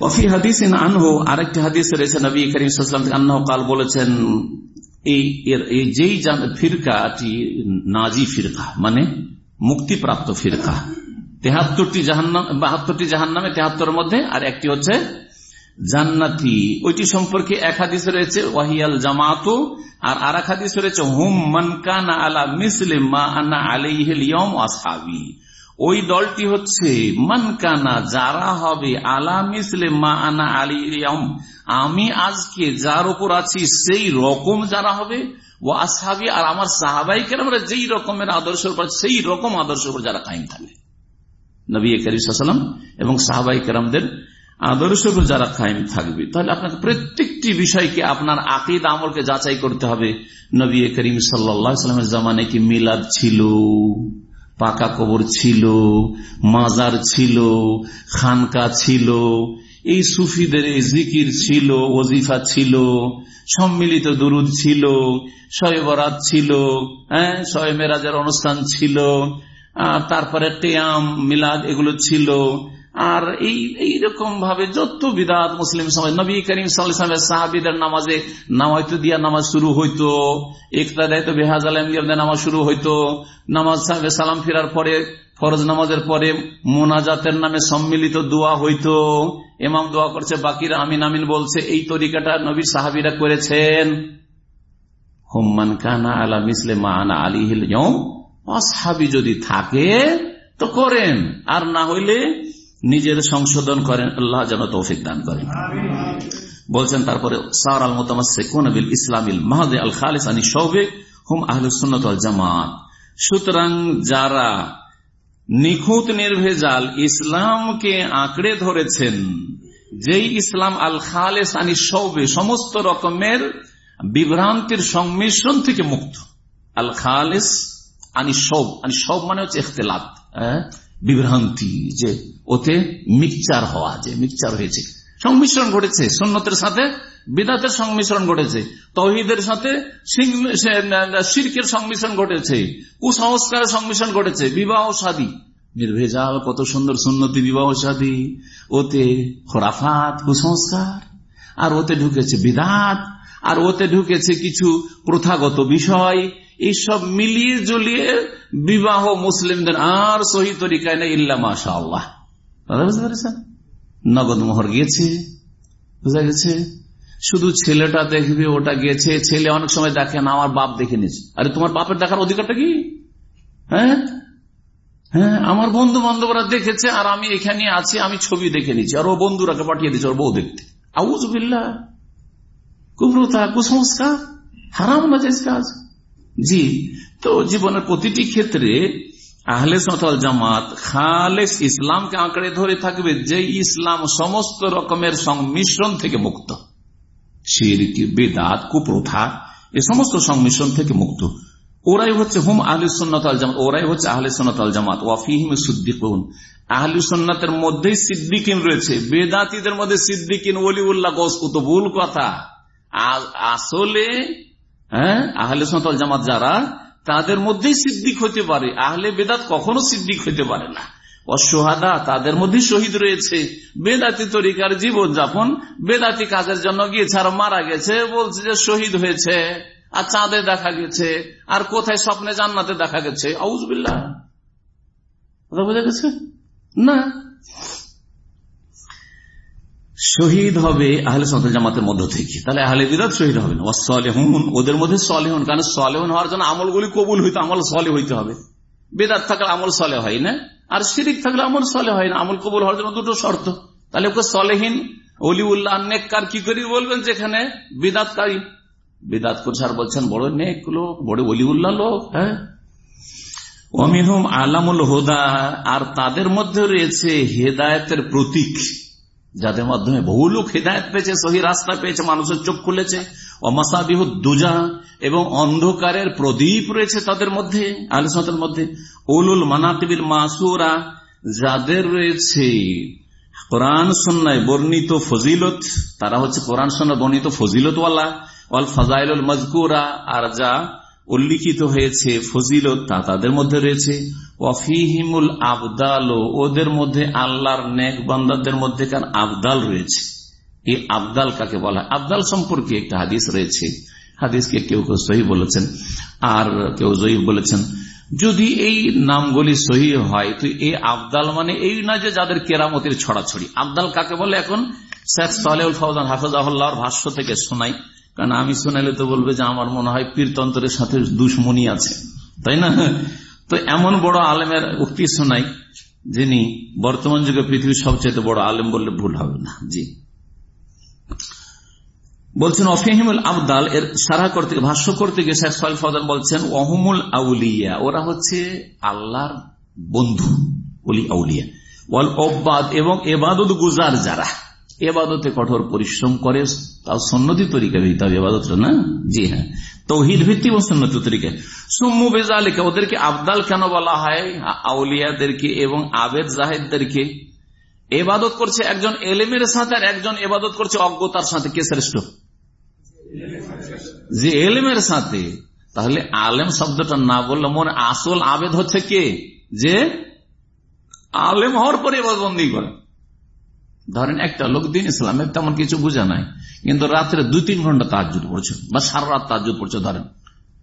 কফি হাদিস আনহো, আরেকটি হাদিস রয়েছে, নবী করিম সাল্লাম কাল বলেছেন, এই যেই ফিরকাটি নাজি ফিরকা মানে মুক্তিপ্রাপ্ত ফিরকা। তেহাত্তরটি জাহান্নাম, বাহাত্তরটি জাহান্নামে তেহাত্তরের মধ্যে আর একটি হচ্ছে জান্নাতি। ওইটি সম্পর্কে এক হাদিস রয়েছে, ওয়াহিয়াল জামাত, আর আর এক হাদিস রয়েছে, হুম মানকানা আলা মিসলিম মা আনা আলাইহিল ইয়ম আসহাবি। ওই দলটি হচ্ছে মানকানা যারা হবে আলা মিসলিম মা আনা আলী আমি আজকে যার উপর আছি সেই রকম যারা হবে ও আসহাবি আর আমার সাহাবাই কেরামরা যেই রকমের আদর্শ উপর সেই রকম আদর্শ উপর যারা কায়েম থাকবে নবী করিম এবং সাহাবাই কেরামদের আদর্শ উপর যারা কায়েম থাকবে, তাহলে আপনাকে প্রত্যেকটি বিষয়কে, আপনার আকিদ আমলকে যাচাই করতে হবে। নবী করিম সাল্লামের জামানে কি মিলাদ ছিল? পাকা কবর ছিল? মাজার ছিল? খানকা ছিল? এই সুফিদের এই জিকির ছিল, ওজিফা ছিল, সম্মিলিত দুরুদ ছিল, শয়ে বরাত ছিল হ্যাঁ শয়ে মেরাজের অনুষ্ঠান ছিল তারপরে টেয়াম মিলাদ এগুলো ছিল। আর এই এইরকম ভাবে যত বিদাত মুসলিম সমাজ, নবী করিম সাল্লামের সাহাবিদের নামাজে নামাজ দিয়া নামাজ শুরু হইতো একতাদায়িত বেহাজ আলমদের নামাজ শুরু হইতো, নামাজ সালাম ফিরার পরে, ফরজ নামাজের পরে মোনাজাতের নামে সম্মিলিত দোয়া হইতো এমাম দোয়া করছে, বাকিরা আমিন আমিন বলছে, এই তরিকাটা নবীর সাহাবিরা করেছেন। হোম্মান কানা আলা মিসলে মাহানা আলী হিল যদি থাকে তো করেন, আর না হইলে নিজের সংশোধন করেন, আল্লাহ যেন তৌফিক দান করেন। বলছেন, তারপরে, সার আল মোতামিল ইসলামিল মাহাদ আল খালিস আনী সৌবে হুম আহলুসুন্নত জামাত। সুতরাং যারা নিখুঁত নির্ভেজাল ইসলামকে আঁকড়ে ধরেছেন, যেই ইসলাম আল খালেস আনি সৌবে সমস্ত রকমের বিভ্রান্তির সংমিশ্রণ থেকে মুক্ত। আল খালেস আনি সব আনি সব মানে হচ্ছে ইখতলাত বিভ্রান্তি, যে ওতে মিক্সচার হওয়া, যে মিক্সচার হয়েছে। সংমিশ্রণ ঘটেছে সন্ন্যতের সাথে বিদাতের সংমিশ্রণ ঘটেছে, তহিদের সাথে শির্কের সংমিশ্রণ ঘটেছে, কুসংস্কারের সংমিশ্রণ ঘটেছে, বিবাহ সাদী। নির্ভেজাল, কত সুন্দর সুন্নতি বিবাহ সাদী। ওতে খোরাফাত, কুসংস্কার, আর ওতে ঢুকেছে বিদাত, আর ওতে ঢুকেছে কিছু প্রথাগত বিষয় এইসব মিলিয়ে জুলিয়ে বিবাহ মুসলিমদের আর সহি তরিকায় নেই ইল্লা মাশা আল্লাহ বুঝতে পেরেছেন? নগদ মোহর গিয়েছে, বুঝা গেছে? শুধু ছেলেটা দেখবে, ওটা গেছে। ছেলে অনেক সময় দেখে না, আমার বাপ দেখে নিয়েছে। আরে তোমার বাপের দেখার অধিকারটা কি? হ্যাঁ? হ্যাঁ আমার বন্ধু বান্ধবরা দেখেছে আর আমি এখানে আছি, আমি ছবি দেখে নিচ্ছি আর ও বন্ধুরাকে পাঠিয়ে দিচ্ছে ওর বউ দেখতে। আউজবিল্লা কুব্রতা কুসংস্কার? হারাম না কাজ। জি, তো জীবনের প্রতিটি ক্ষেত্রে আহলে জামাত খালেস ইসলামকে আঁকড়ে ধরে থাকবে যে ইসলাম সমস্ত রকমের সংমিশ্রণ থেকে মুক্ত। শিরক, বেদাত, কুপ্রথা, এ সমস্ত সংমিশ্রণ থেকে মুক্ত। ওরাই হচ্ছে হুম আহলি সন্ন্যতাল জামাত, ওরাই হচ্ছে আহলে সন্ন্যতাল জামাত। ওয়াফিহিম সিদ্দিকুন। আহলি সন্ন্যতের মধ্যেই সিদ্দিকিন রয়েছে, বেদাতিদের মধ্যে সিদ্দিকিন ওলিউল্লাহ গোস ভুল কথা। আসলে হ্যাঁ? আহলে সন্তাল জামাত যারা, তাদের মধ্যেই সিদ্দিক হতে পারে। আহলে বেদাত কখনো সিদ্দিক হতে পারে না। অসহাদা তাদের মধ্যে শহীদ রয়েছে। বেদাতি তরিকার জীবন যাপন বেদাতি কাজের জন্য গিয়েছে আর মারা গেছে, বলছে যে শহীদ হয়েছে, আর চাঁদে দেখা গেছে, আর কোথায় স্বপ্নে জান্নাতে দেখা গেছে। আউজবিল্লা কথা বোঝা গেছে? না। শহীদ হবে আহলে সন্তাল জামাতের মধ্য থেকে। তাহলে আহলে বিরাট শহীদ হবে না। সলেহন, ওদের মধ্যে সলেহন, কারণ সলেহন হওয়ার জন্য আমলগুলি কবুল হইতে, আমল সলে হইতে হবে। বেদাত থাকলে আমল সলে হয় না, আর শিরিক থাকলে আমল সলে হয় না। আমল কবুল হওয়ার জন্য দুটো শর্ত। তাহলে ওকে সলেহীন, অলিউল্লাহ, নেককার কি করি বলবেন যেখানে? বিদাতকারী বিদাত করছে আর বলছেন, বড় নেক লোক, বড় অলিউল্লাহ লোক হ্যাঁ? অমিনহুম আলামুল হোদা, আর তাদের মধ্যে রয়েছে হেদায়তের প্রতীক। যাদের মাধ্যমে বহু লোক হৃদায়ত পেয়েছে, সহি রাস্তা পেয়েছে, মানুষের চোখ খুলেছে। অমাসাবিহ দুজা এবং অন্ধকারের প্রদীপ রয়েছে তাদের মধ্যে আলোচনার মধ্যে। উলুল মানাতিবিল মাসুরা, যাদের রয়েছে কোরআন সন্ন্যায় বর্ণিত ফজিলত, তারা হচ্ছে কোরআন সন্ন্যায় বর্ণিত ফজিলতওয়ালা। অল ফাজাইল মজকুরা আর যা উল্লিখিত হয়েছে, ফজিলত তা তাদের মধ্যে রয়েছে। ওয়াফিহিমুল আবদাল, ওদের মধ্যে আল্লাহর নেক বান্দাদের মধ্যে কার আবদাল রয়েছে। এই আবদাল কাকে বলা আবদাল সম্পর্কে একটা হাদিস রয়েছে। হাদিসকে কেউ কেউ সহি বলেছেন, আর কেউ জয়ীব বলেছেন। যদি এই নামগুলি সহি হয়, তো এই আবদাল মানে এই না যে যাদের কেরামতির ছড়াছড়ি। আবদাল কাকে বলে এখন? শেখ সালেউল ফৌজান হাফিজাহুল্লাহর ভাষ্য থেকে শোনাই। কারণ আমি শোনাইলে তো বলবে যে আমার মনে হয় পীরতন্ত্রের সাথে দুশ্মনী আছে। তাই না? তো এমন বড় আলেমের উক্তি শোনাই যিনি বর্তমান যুগে পৃথিবীর সবচেয়ে বড় আলেম বললে ভুল হবে না। জি। বলছেন, অফিহিমুল আবদাল এর সারা করতে, ভাষ্য করতে গিয়ে শেখ সাল ফদান বলছেন, অহমুল আউলিয়া ওরা হচ্ছে আল্লাহর বন্ধু বলি আউলিয়া। ওয়াল অব্বাদ এবং এবাদত গুজার যারা। এবাদতে কঠোর পরিশ্রম করে, তাও সন্নতি তরিকা ভিত্তি হবে এবাদতটা না? জি হ্যাঁ। তৌহিদ ভিত্তি ও সন্ন্যতি তরিকা সুম্মু বেজালিকা, ওদেরকে আবদাল কেন বলা হয়? আউলিয়াদেরকে এবং আবেদ জাহেদদেরকে। এবাদত করছে একজন এলেমের সাথে আর একজন এবাদত করছে অজ্ঞতার সাথে। কে শ্রেষ্ঠ? যে এলেমের সাথে। তাহলে আলেম শব্দটা না বললে মনে আসল আবেদ হচ্ছে কে? যে আলেম হওয়ার পরে এবাদবন্দি করে। ধরেন একটা লোক দিন ইসলামের তেমন কিছু বোঝা নাই, কিন্তু রাত্রে দুই তিন ঘণ্টা তাজ্জুদ পড়ছে, বা সারা রাত তাজ্জুদ পড়ছে, ধরেন।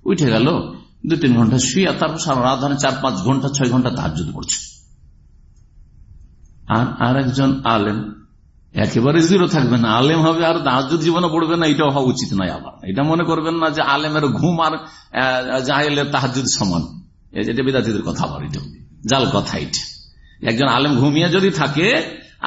উঠে গেল, দুই তিন ঘণ্টা শুয়ে তারপর সারা রাত ধরেন চার পাঁচ ঘণ্টা, ছয় ঘণ্টা তাজ্জুদ পড়ছে। আর আর একজন আলেম, একেবারে জিরো থাকবে না, আলেম হবে আর তাহাজুদ জীবনে পড়বে না এটা হওয়া উচিত নয় আবার। এটা মনে করবেন না যে আলেমের ঘুম আর জাহেলের তাহাজুদ সমান। এটা বিদ্যার্থীদের কথা আবার এটা। জাল কথা এটা। একজন আলেম ঘুমিয়ে যদি থাকে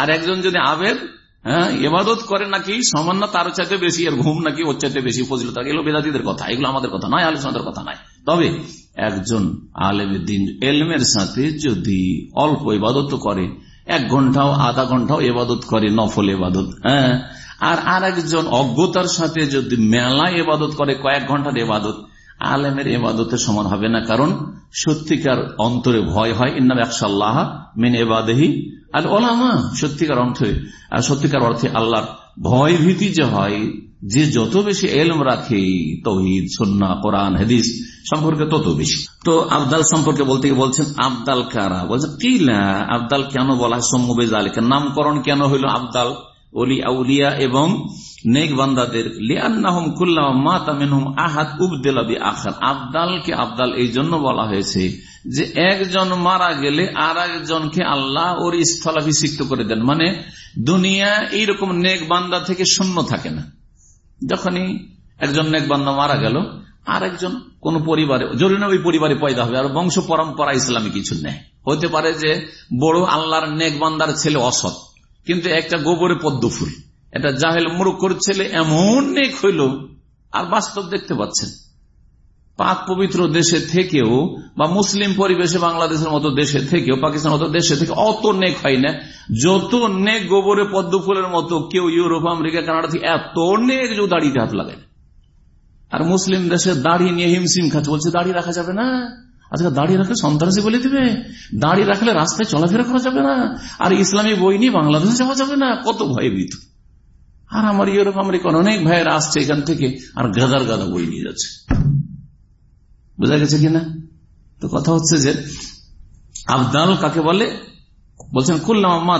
আর একজন যদি আবেদ হ্যাঁ এবাদত করে নাকি সমান না, তার চাইতে বেশি আর ঘুম নাকি ওর চাইতে বেশি ফজিল এগুলো বেদাতিদের কথা, এগুলো আমাদের কথা নয়, আলোচনাদের কথা নয়। তবে একজন আলেমের দিন এলমের সাথে যদি অল্প ইবাদত করে, এক ঘন্টাও, আধা ঘন্টাও এবাদত করে, নফল এবাদত হ্যাঁ আর আর একজন অজ্ঞতার সাথে যদি মেলা এবাদত করে, কয়েক ঘণ্টার এবাদত আলেমের এবাদতের সমান হবে না। কারণ সত্যিকার অন্তরে ভয় হয় ইন্নাম একশাল্লাহ মেন এবাদেহি আর ওলামা, সত্যিকার অর্থে সত্যিকার অর্থে আল্লাহর ভয় ভীতি যে হয়, যে যত বেশি এলম রাখে, তহিদ সন্না কোরআন, হেদিস সম্পর্কে তত বেশি। তো আবদাল সম্পর্কে বলতে বলছেন, আবদাল কারা? বলছে কিলা, আবদাল কেন বলা হয় সম্মুবেজ আলীকে নামকরণ কেন হইল আবদাল? অলি আউলিয়া এবং নেক বান্দাদের লিয়ান্নাহম কুল্লাহ মাতামিনহুম আহাদ উবদেলাবি আখার। আবদালকে আবদাল এই জন্য বলা হয়েছে যে একজন মারা গেলে আর একজনকে আল্লাহ ওর স্থলাভিষিক্ত করে দেন। মানে দুনিয়া এইরকম নেক বান্দা থেকে শূন্য থাকে না। যখনই একজন নেক বান্দা মারা গেল আর একজন কোন পরিবারে, জরুরি ওই পরিবারে পয়দা হবে। আর বংশ পরম্পরা ইসলামী কিছু নেই। হতে পারে যে বড় আল্লাহর নেক বান্দার ছেলে অসৎ, কিন্তু একটা গোবরে পদ্ম ফুল। এটা জাহেল মুরুক্ষর ছেলে এমন নেক হইল, আর বাস্তব দেখতে পাচ্ছেন। পাক পবিত্র দেশে থেকেও বা মুসলিম পরিবেশে বাংলাদেশের মতো দেশে থেকেও, পাকিস্তানের মতো দেশে থেকে অত নেক হয় না। যত নেক গোবরে পদ্ম ফুলের মতো কেউ ইউরোপ, আমেরিকা, কানাডা থেকে এত নেক যে দাড়িতে হাত লাগায়। আর মুসলিম দেশে দাড়ি নিয়ে হিমসিম খাচ্ছে, বলছে দাড়ি রাখা যাবে না। আজকে দাঁড়িয়ে রাখলে সন্ত্রাসী বলে দিবে। দাড়ি রাখলে রাস্তায় চলাফেরা করা যাবে না। আর ইসলামী বই নিয়ে বাংলাদেশে যাওয়া যাবে না। কত ভয়ভীত। আর আমার ইউরোপ আমেরিকান অনেক ভাইয়েরা আসছে এখান থেকে আর গাদার গাদা বই নিয়ে যাচ্ছে। বোঝা গেছে কিনা? তো কথা হচ্ছে যে আবদাল কাকে বলে? বলছেন, কুল্লাম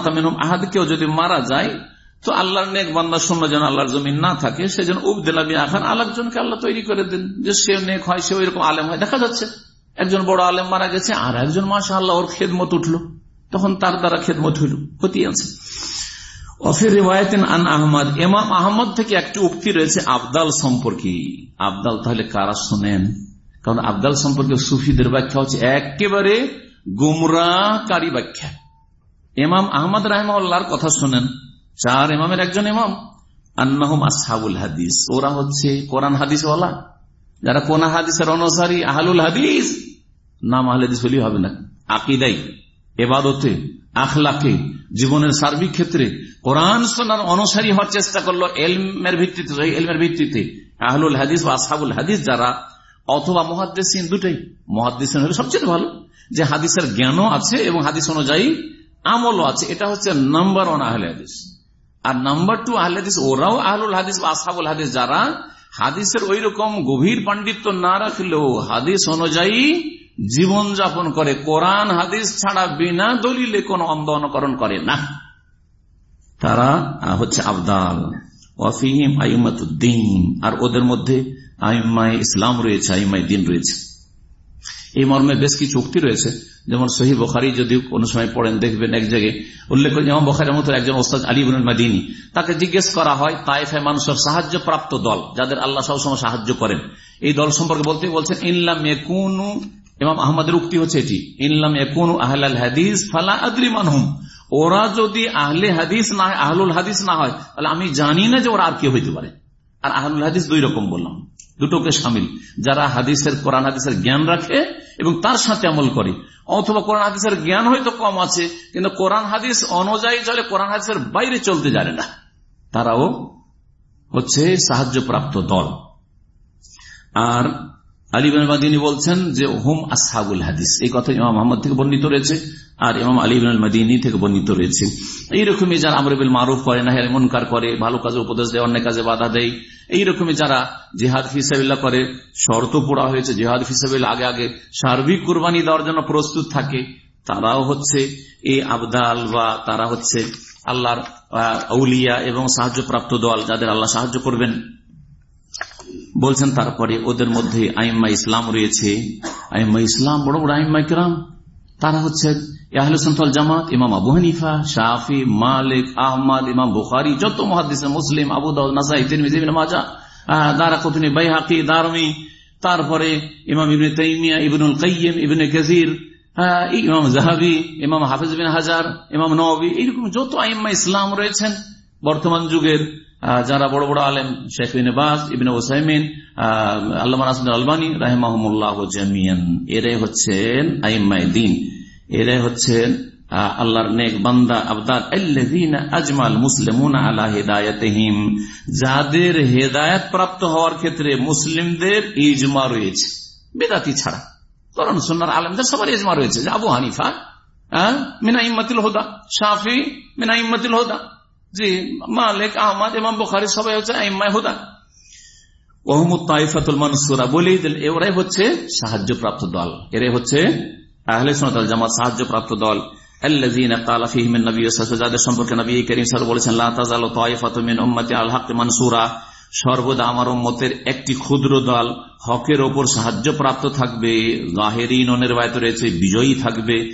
আহাদ কেউ যদি মারা যায়, তো আল্লাহর নেক বান্দার শূন্য যেন আল্লাহর জমিন না থাকে, সে যেন উবদেলামি আখান আরেকজনকে আল্লাহ তৈরি করে দেন, যে সে নেক হয়, সে ওইরকম আলেম হয়। দেখা যাচ্ছে, একজন বড় আলেম মারা গেছে, আর একজন মাসা আল্লাহ ওর খেদমত উঠল। তখন তার দ্বারা খেদমত হইল, ক্ষতি আছে। অফির আন আহমদ এমাম আহমদ থেকে একটি উক্তি রয়েছে আবদাল সম্পর্কে। আবদাল তাহলে কারা শোনেন? কারণ আবদাল সম্পর্কে সুফিদের ব্যাখ্যা হচ্ছে একেবারে গুমরাকারী ব্যাখ্যা। এমাম আহমদ রাহমার কথা শোনেন। চার এমামের একজন এমাম আন্নাহম আসাবুল হাদিস। ওরা হচ্ছে কোরআন হাদিস ওয়ালা যারা কোন হাদিসের আহলুল হাদিস। নাম হাদিস হবে না। আকিদাই, এবাদতে, আখলাকে, জীবনের সার্বিক ক্ষেত্রে কোরআন সোনার অনুসারী হওয়ার চেষ্টা করল। এলমের ভিত্তিতে এলমের ভিত্তিতে আহলুল হাদিস বা আসাবুল হাদিস যারা অথবা মহাদ্দেসিন দুটাই। মহাদ্দেসিন হলে সবচেয়ে ভালো, যে হাদিসের জ্ঞানও আছে এবং হাদিস অনুযায়ী আমলও আছে। এটা হচ্ছে নাম্বার ওয়ান আহলে হাদিস। আর নাম্বার টু আহলে হাদিস, ওরাও আহলুল হাদিস বা আসাবুল হাদিস। যারা হাদিসের ওই রকম গভীর পাণ্ডিত্য না রাখলেও হাদিস অনুযায়ী জীবন যাপন করে, কোরআন হাদিস ছাড়া বিনা দলিলে কোন অন্ধ অনুকরণ করে না। তারা হচ্ছে আবদাল। ওয়াফিহিম আইমাতুদ্দিন আর ওদের মধ্যে আইমাই ইসলাম রয়েছে আইমাই দিন রয়েছে। এই মর্মে বেশ কিছু উক্তি রয়েছে। যেমন সহি বখারি যদি কোন সময় পড়েন, দেখবেন এক জায়গায় উল্লেখ করে যেমন বখারের মতো একজন ওস্তাদ আলিবুল মাদিনী, তাকে জিজ্ঞেস করা হয় তাইফে মানুষের সাহায্য প্রাপ্ত দল, যাদের আল্লাহ সবসময় সাহায্য করেন। এই দল সম্পর্কে বলতে বলছেন ইনলাম একুনু এবং আহমদের উক্তি হচ্ছে এটি ইনলাম একুনু আহলাল হাদিস ফালা আদরি মানহুম ওরা যদি আহলে হাদিস না, আহলুল হাদিস না হয়, তাহলে আমি জানি না যে ওরা আর কে হইতে পারে। আর আহলুল হাদিস দুই রকম বললাম। দুটোকে সামিল। যারা হাদিসের, কোরআন হাদিসের জ্ঞান রাখে এবং তার সাথে আমল করে। অথবা কোরআন হাদিসের জ্ঞান হয়তো কম আছে, কিন্তু কোরআন হাদিস অনুযায়ী চলে, কোরআন হাদিসের বাইরে চলতে জানে না। তারাও হচ্ছে সাহায্যপ্রাপ্ত দল। আর আলিবাদিনী বলছেন যে, হোম আসাবুল হাদিস। এই কথা ইমাম মোহাম্মদ থেকে বর্ণিত রয়েছে। আর ইমাম আলিবিন মাদিনী থেকে বর্ণিত রয়েছে। এইরকমই যারা আমরবিল মারুফ করে না এমন কার করে, ভালো কাজে উপদেশ দেয় অন্য কাজে বাধা দেয়, এইরকমই যারা জেহাদ ফিসাবিল্লা করে, শর্ত পোড়া হয়েছে, জেহাদ ফিসাবিল্লা আগে আগে সার্বিক কুরবানি দেওয়ার জন্য প্রস্তুত থাকে, তারাও হচ্ছে এই আবদাল বা তারা হচ্ছে আল্লাহর আউলিয়া এবং সাহায্যপ্রাপ্ত দল, যাদের আল্লাহ সাহায্য করবেন। বলছেন তারপরে ওদের মধ্যে আইম্মা ইসলাম রয়েছে। আইম্মা ইসলাম বড় বড় আইম্মা কিরাম, তারা হচ্ছে জামাত, ইমাম আবু হানিফা শাহি মালিক, আহমদ, ইমাম বুখারি, যত মহাদিস মুসলিম, আবু তারপরে ইমাম তাইমিয়া কাইম গজির ইমাম জাহাবি ইমাম হাফিজ বিন হাজার, ইমাম নবী এইরকম যত আইম্মা ইসলাম রয়েছেন, বর্তমান যুগের যারা বড় বড় আলেম, শেখ বাস ইবিন ওসাইমিন আল্লাহ আলবানী রাহেমাহমুল্লাহ জামিয়ান। এরাই হচ্ছেন আইম্মাই দিন। এরাই হচ্ছেন আল্লাহর নেক বান্দা আবদার আজমাল মুসলিম আল্লাহ হেদায়তহিম যাদের হেদায়ত প্রাপ্ত হওয়ার ক্ষেত্রে মুসলিমদের ইজমা রয়েছে। বেদাতি ছাড়া। করণ সন্ন্যার আলমদের সবার ইজমা রয়েছে। যে আবু হানিফা হচ্ছে হচ্ছে সাহায্যপ্রাপ্ত দল। এরাই হচ্ছে আহলে সোনাতাল জামাত একটি ক্ষুদ্র দল হকের ওপর সাহায্য প্রাপ্ত থাকবে রয়েছে, বিজয়ী থাকবে।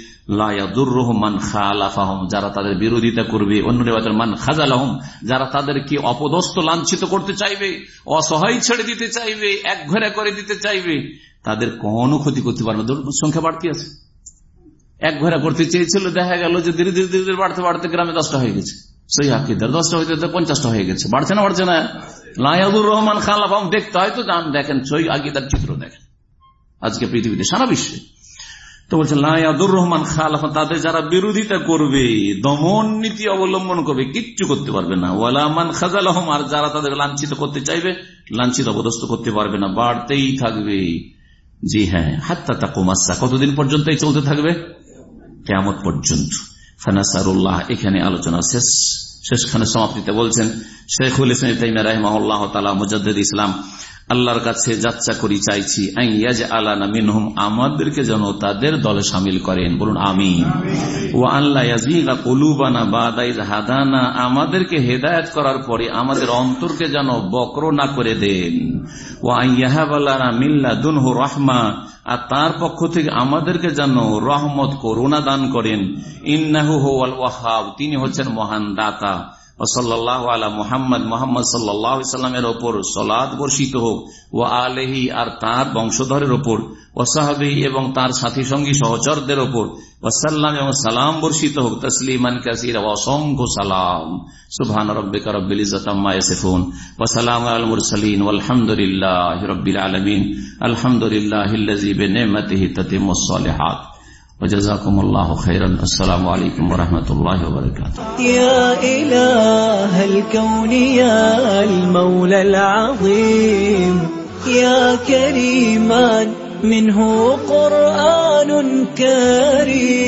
যারা তাদের বিরোধিতা করবে। অন্য মান খাজালাহম, যারা তাদেরকে অপদস্থ লাঞ্ছিত করতে চাইবে, অসহায় ছেড়ে দিতে চাইবে এক ঘরে করে দিতে চাইবে, তাদের কোনো ক্ষতি করতে পারবে সংখ্যা বাড়তি আছে। এক ঘরে করতে চেয়েছিল, দেখা গেল যে ধীরে ধীরে ধীরে বাড়তে বাড়তে গ্রামে দশটা হয়ে গেছে। সেই হাকিদার দশটা হইতে পঞ্চাশটা হয়ে গেছে। বাড়ছে না বাড়ছে না? লায়াদুর রহমান খালাফাম দেখতে হয়তো যান দেখেন সই আকিদার চিত্র দেখেন। আজকে পৃথিবীতে, সারা বিশ্বে। তো বলছে, লায়াদুর রহমান খাল, তাদের যারা বিরোধিতা করবে, দমন নীতি অবলম্বন করবে, কিচ্ছু করতে পারবে না। ওয়ালামান খাজাল আর যারা তাদের লাঞ্ছিত করতে চাইবে, লাঞ্ছিত অবদস্ত করতে পারবে না। বাড়তেই থাকবে। জি হ্যাঁ হাত্তা তা কুমাসা কতদিন পর্যন্ত চলতে থাকবে? কেমন পর্যন্ত। ফানাসারুল্লাহ, এখানে আলোচনা শেষ। শেষখানে সমাপ্তিতে বলছেন, শেখুল ইসলাম রাহমাল্লাহ তালা মুজাদ্দ ইসলাম আল্লাহর কাছে যাচ্ছা করি চাইছি। আলানা মিনহুম আমাদেরকে যেন তাদের দলে সামিল করেন। বলুন আমি ও আল্লাহ কলুবানা বাদাইজ হাদানা আমাদেরকে হেদায়ত করার পরে আমাদের অন্তরকে যেন বক্র না করে দেন। ও আইয়াহাবালানা মিল্লা দুনহু রহমা আর তার পক্ষ থেকে আমাদেরকে যেন রহমত করুণা দান করেন। ইন্নাহু ওয়াহাব তিনি হচ্ছেন মহান দাতা। ওসল্লাহ আলা মোহাম্মদ মোহাম্মদ সাল্লামের ওপর সলাদ বর্ষিত হোক ও আলেহি আর তার বংশধরের ওপর ওসাহাবি এবং তার সাথী সঙ্গী সহচরদের ওপর ওসাল্লাম এবং সালাম বর্ষিত হোক, তসলিমান কাসির অসংখ্য সালাম। সুবহান রব্বিকা রব্বিল ইজ্জাতি ইয়াসিফুন, ওয়া সালামু আলাল মুরসালিন وجزاكم الله خيرا. السلام عليكم ورحمة الله وبركاته. يا إله الكون يا المولى العظيم يا كريما منه قرآن كريم.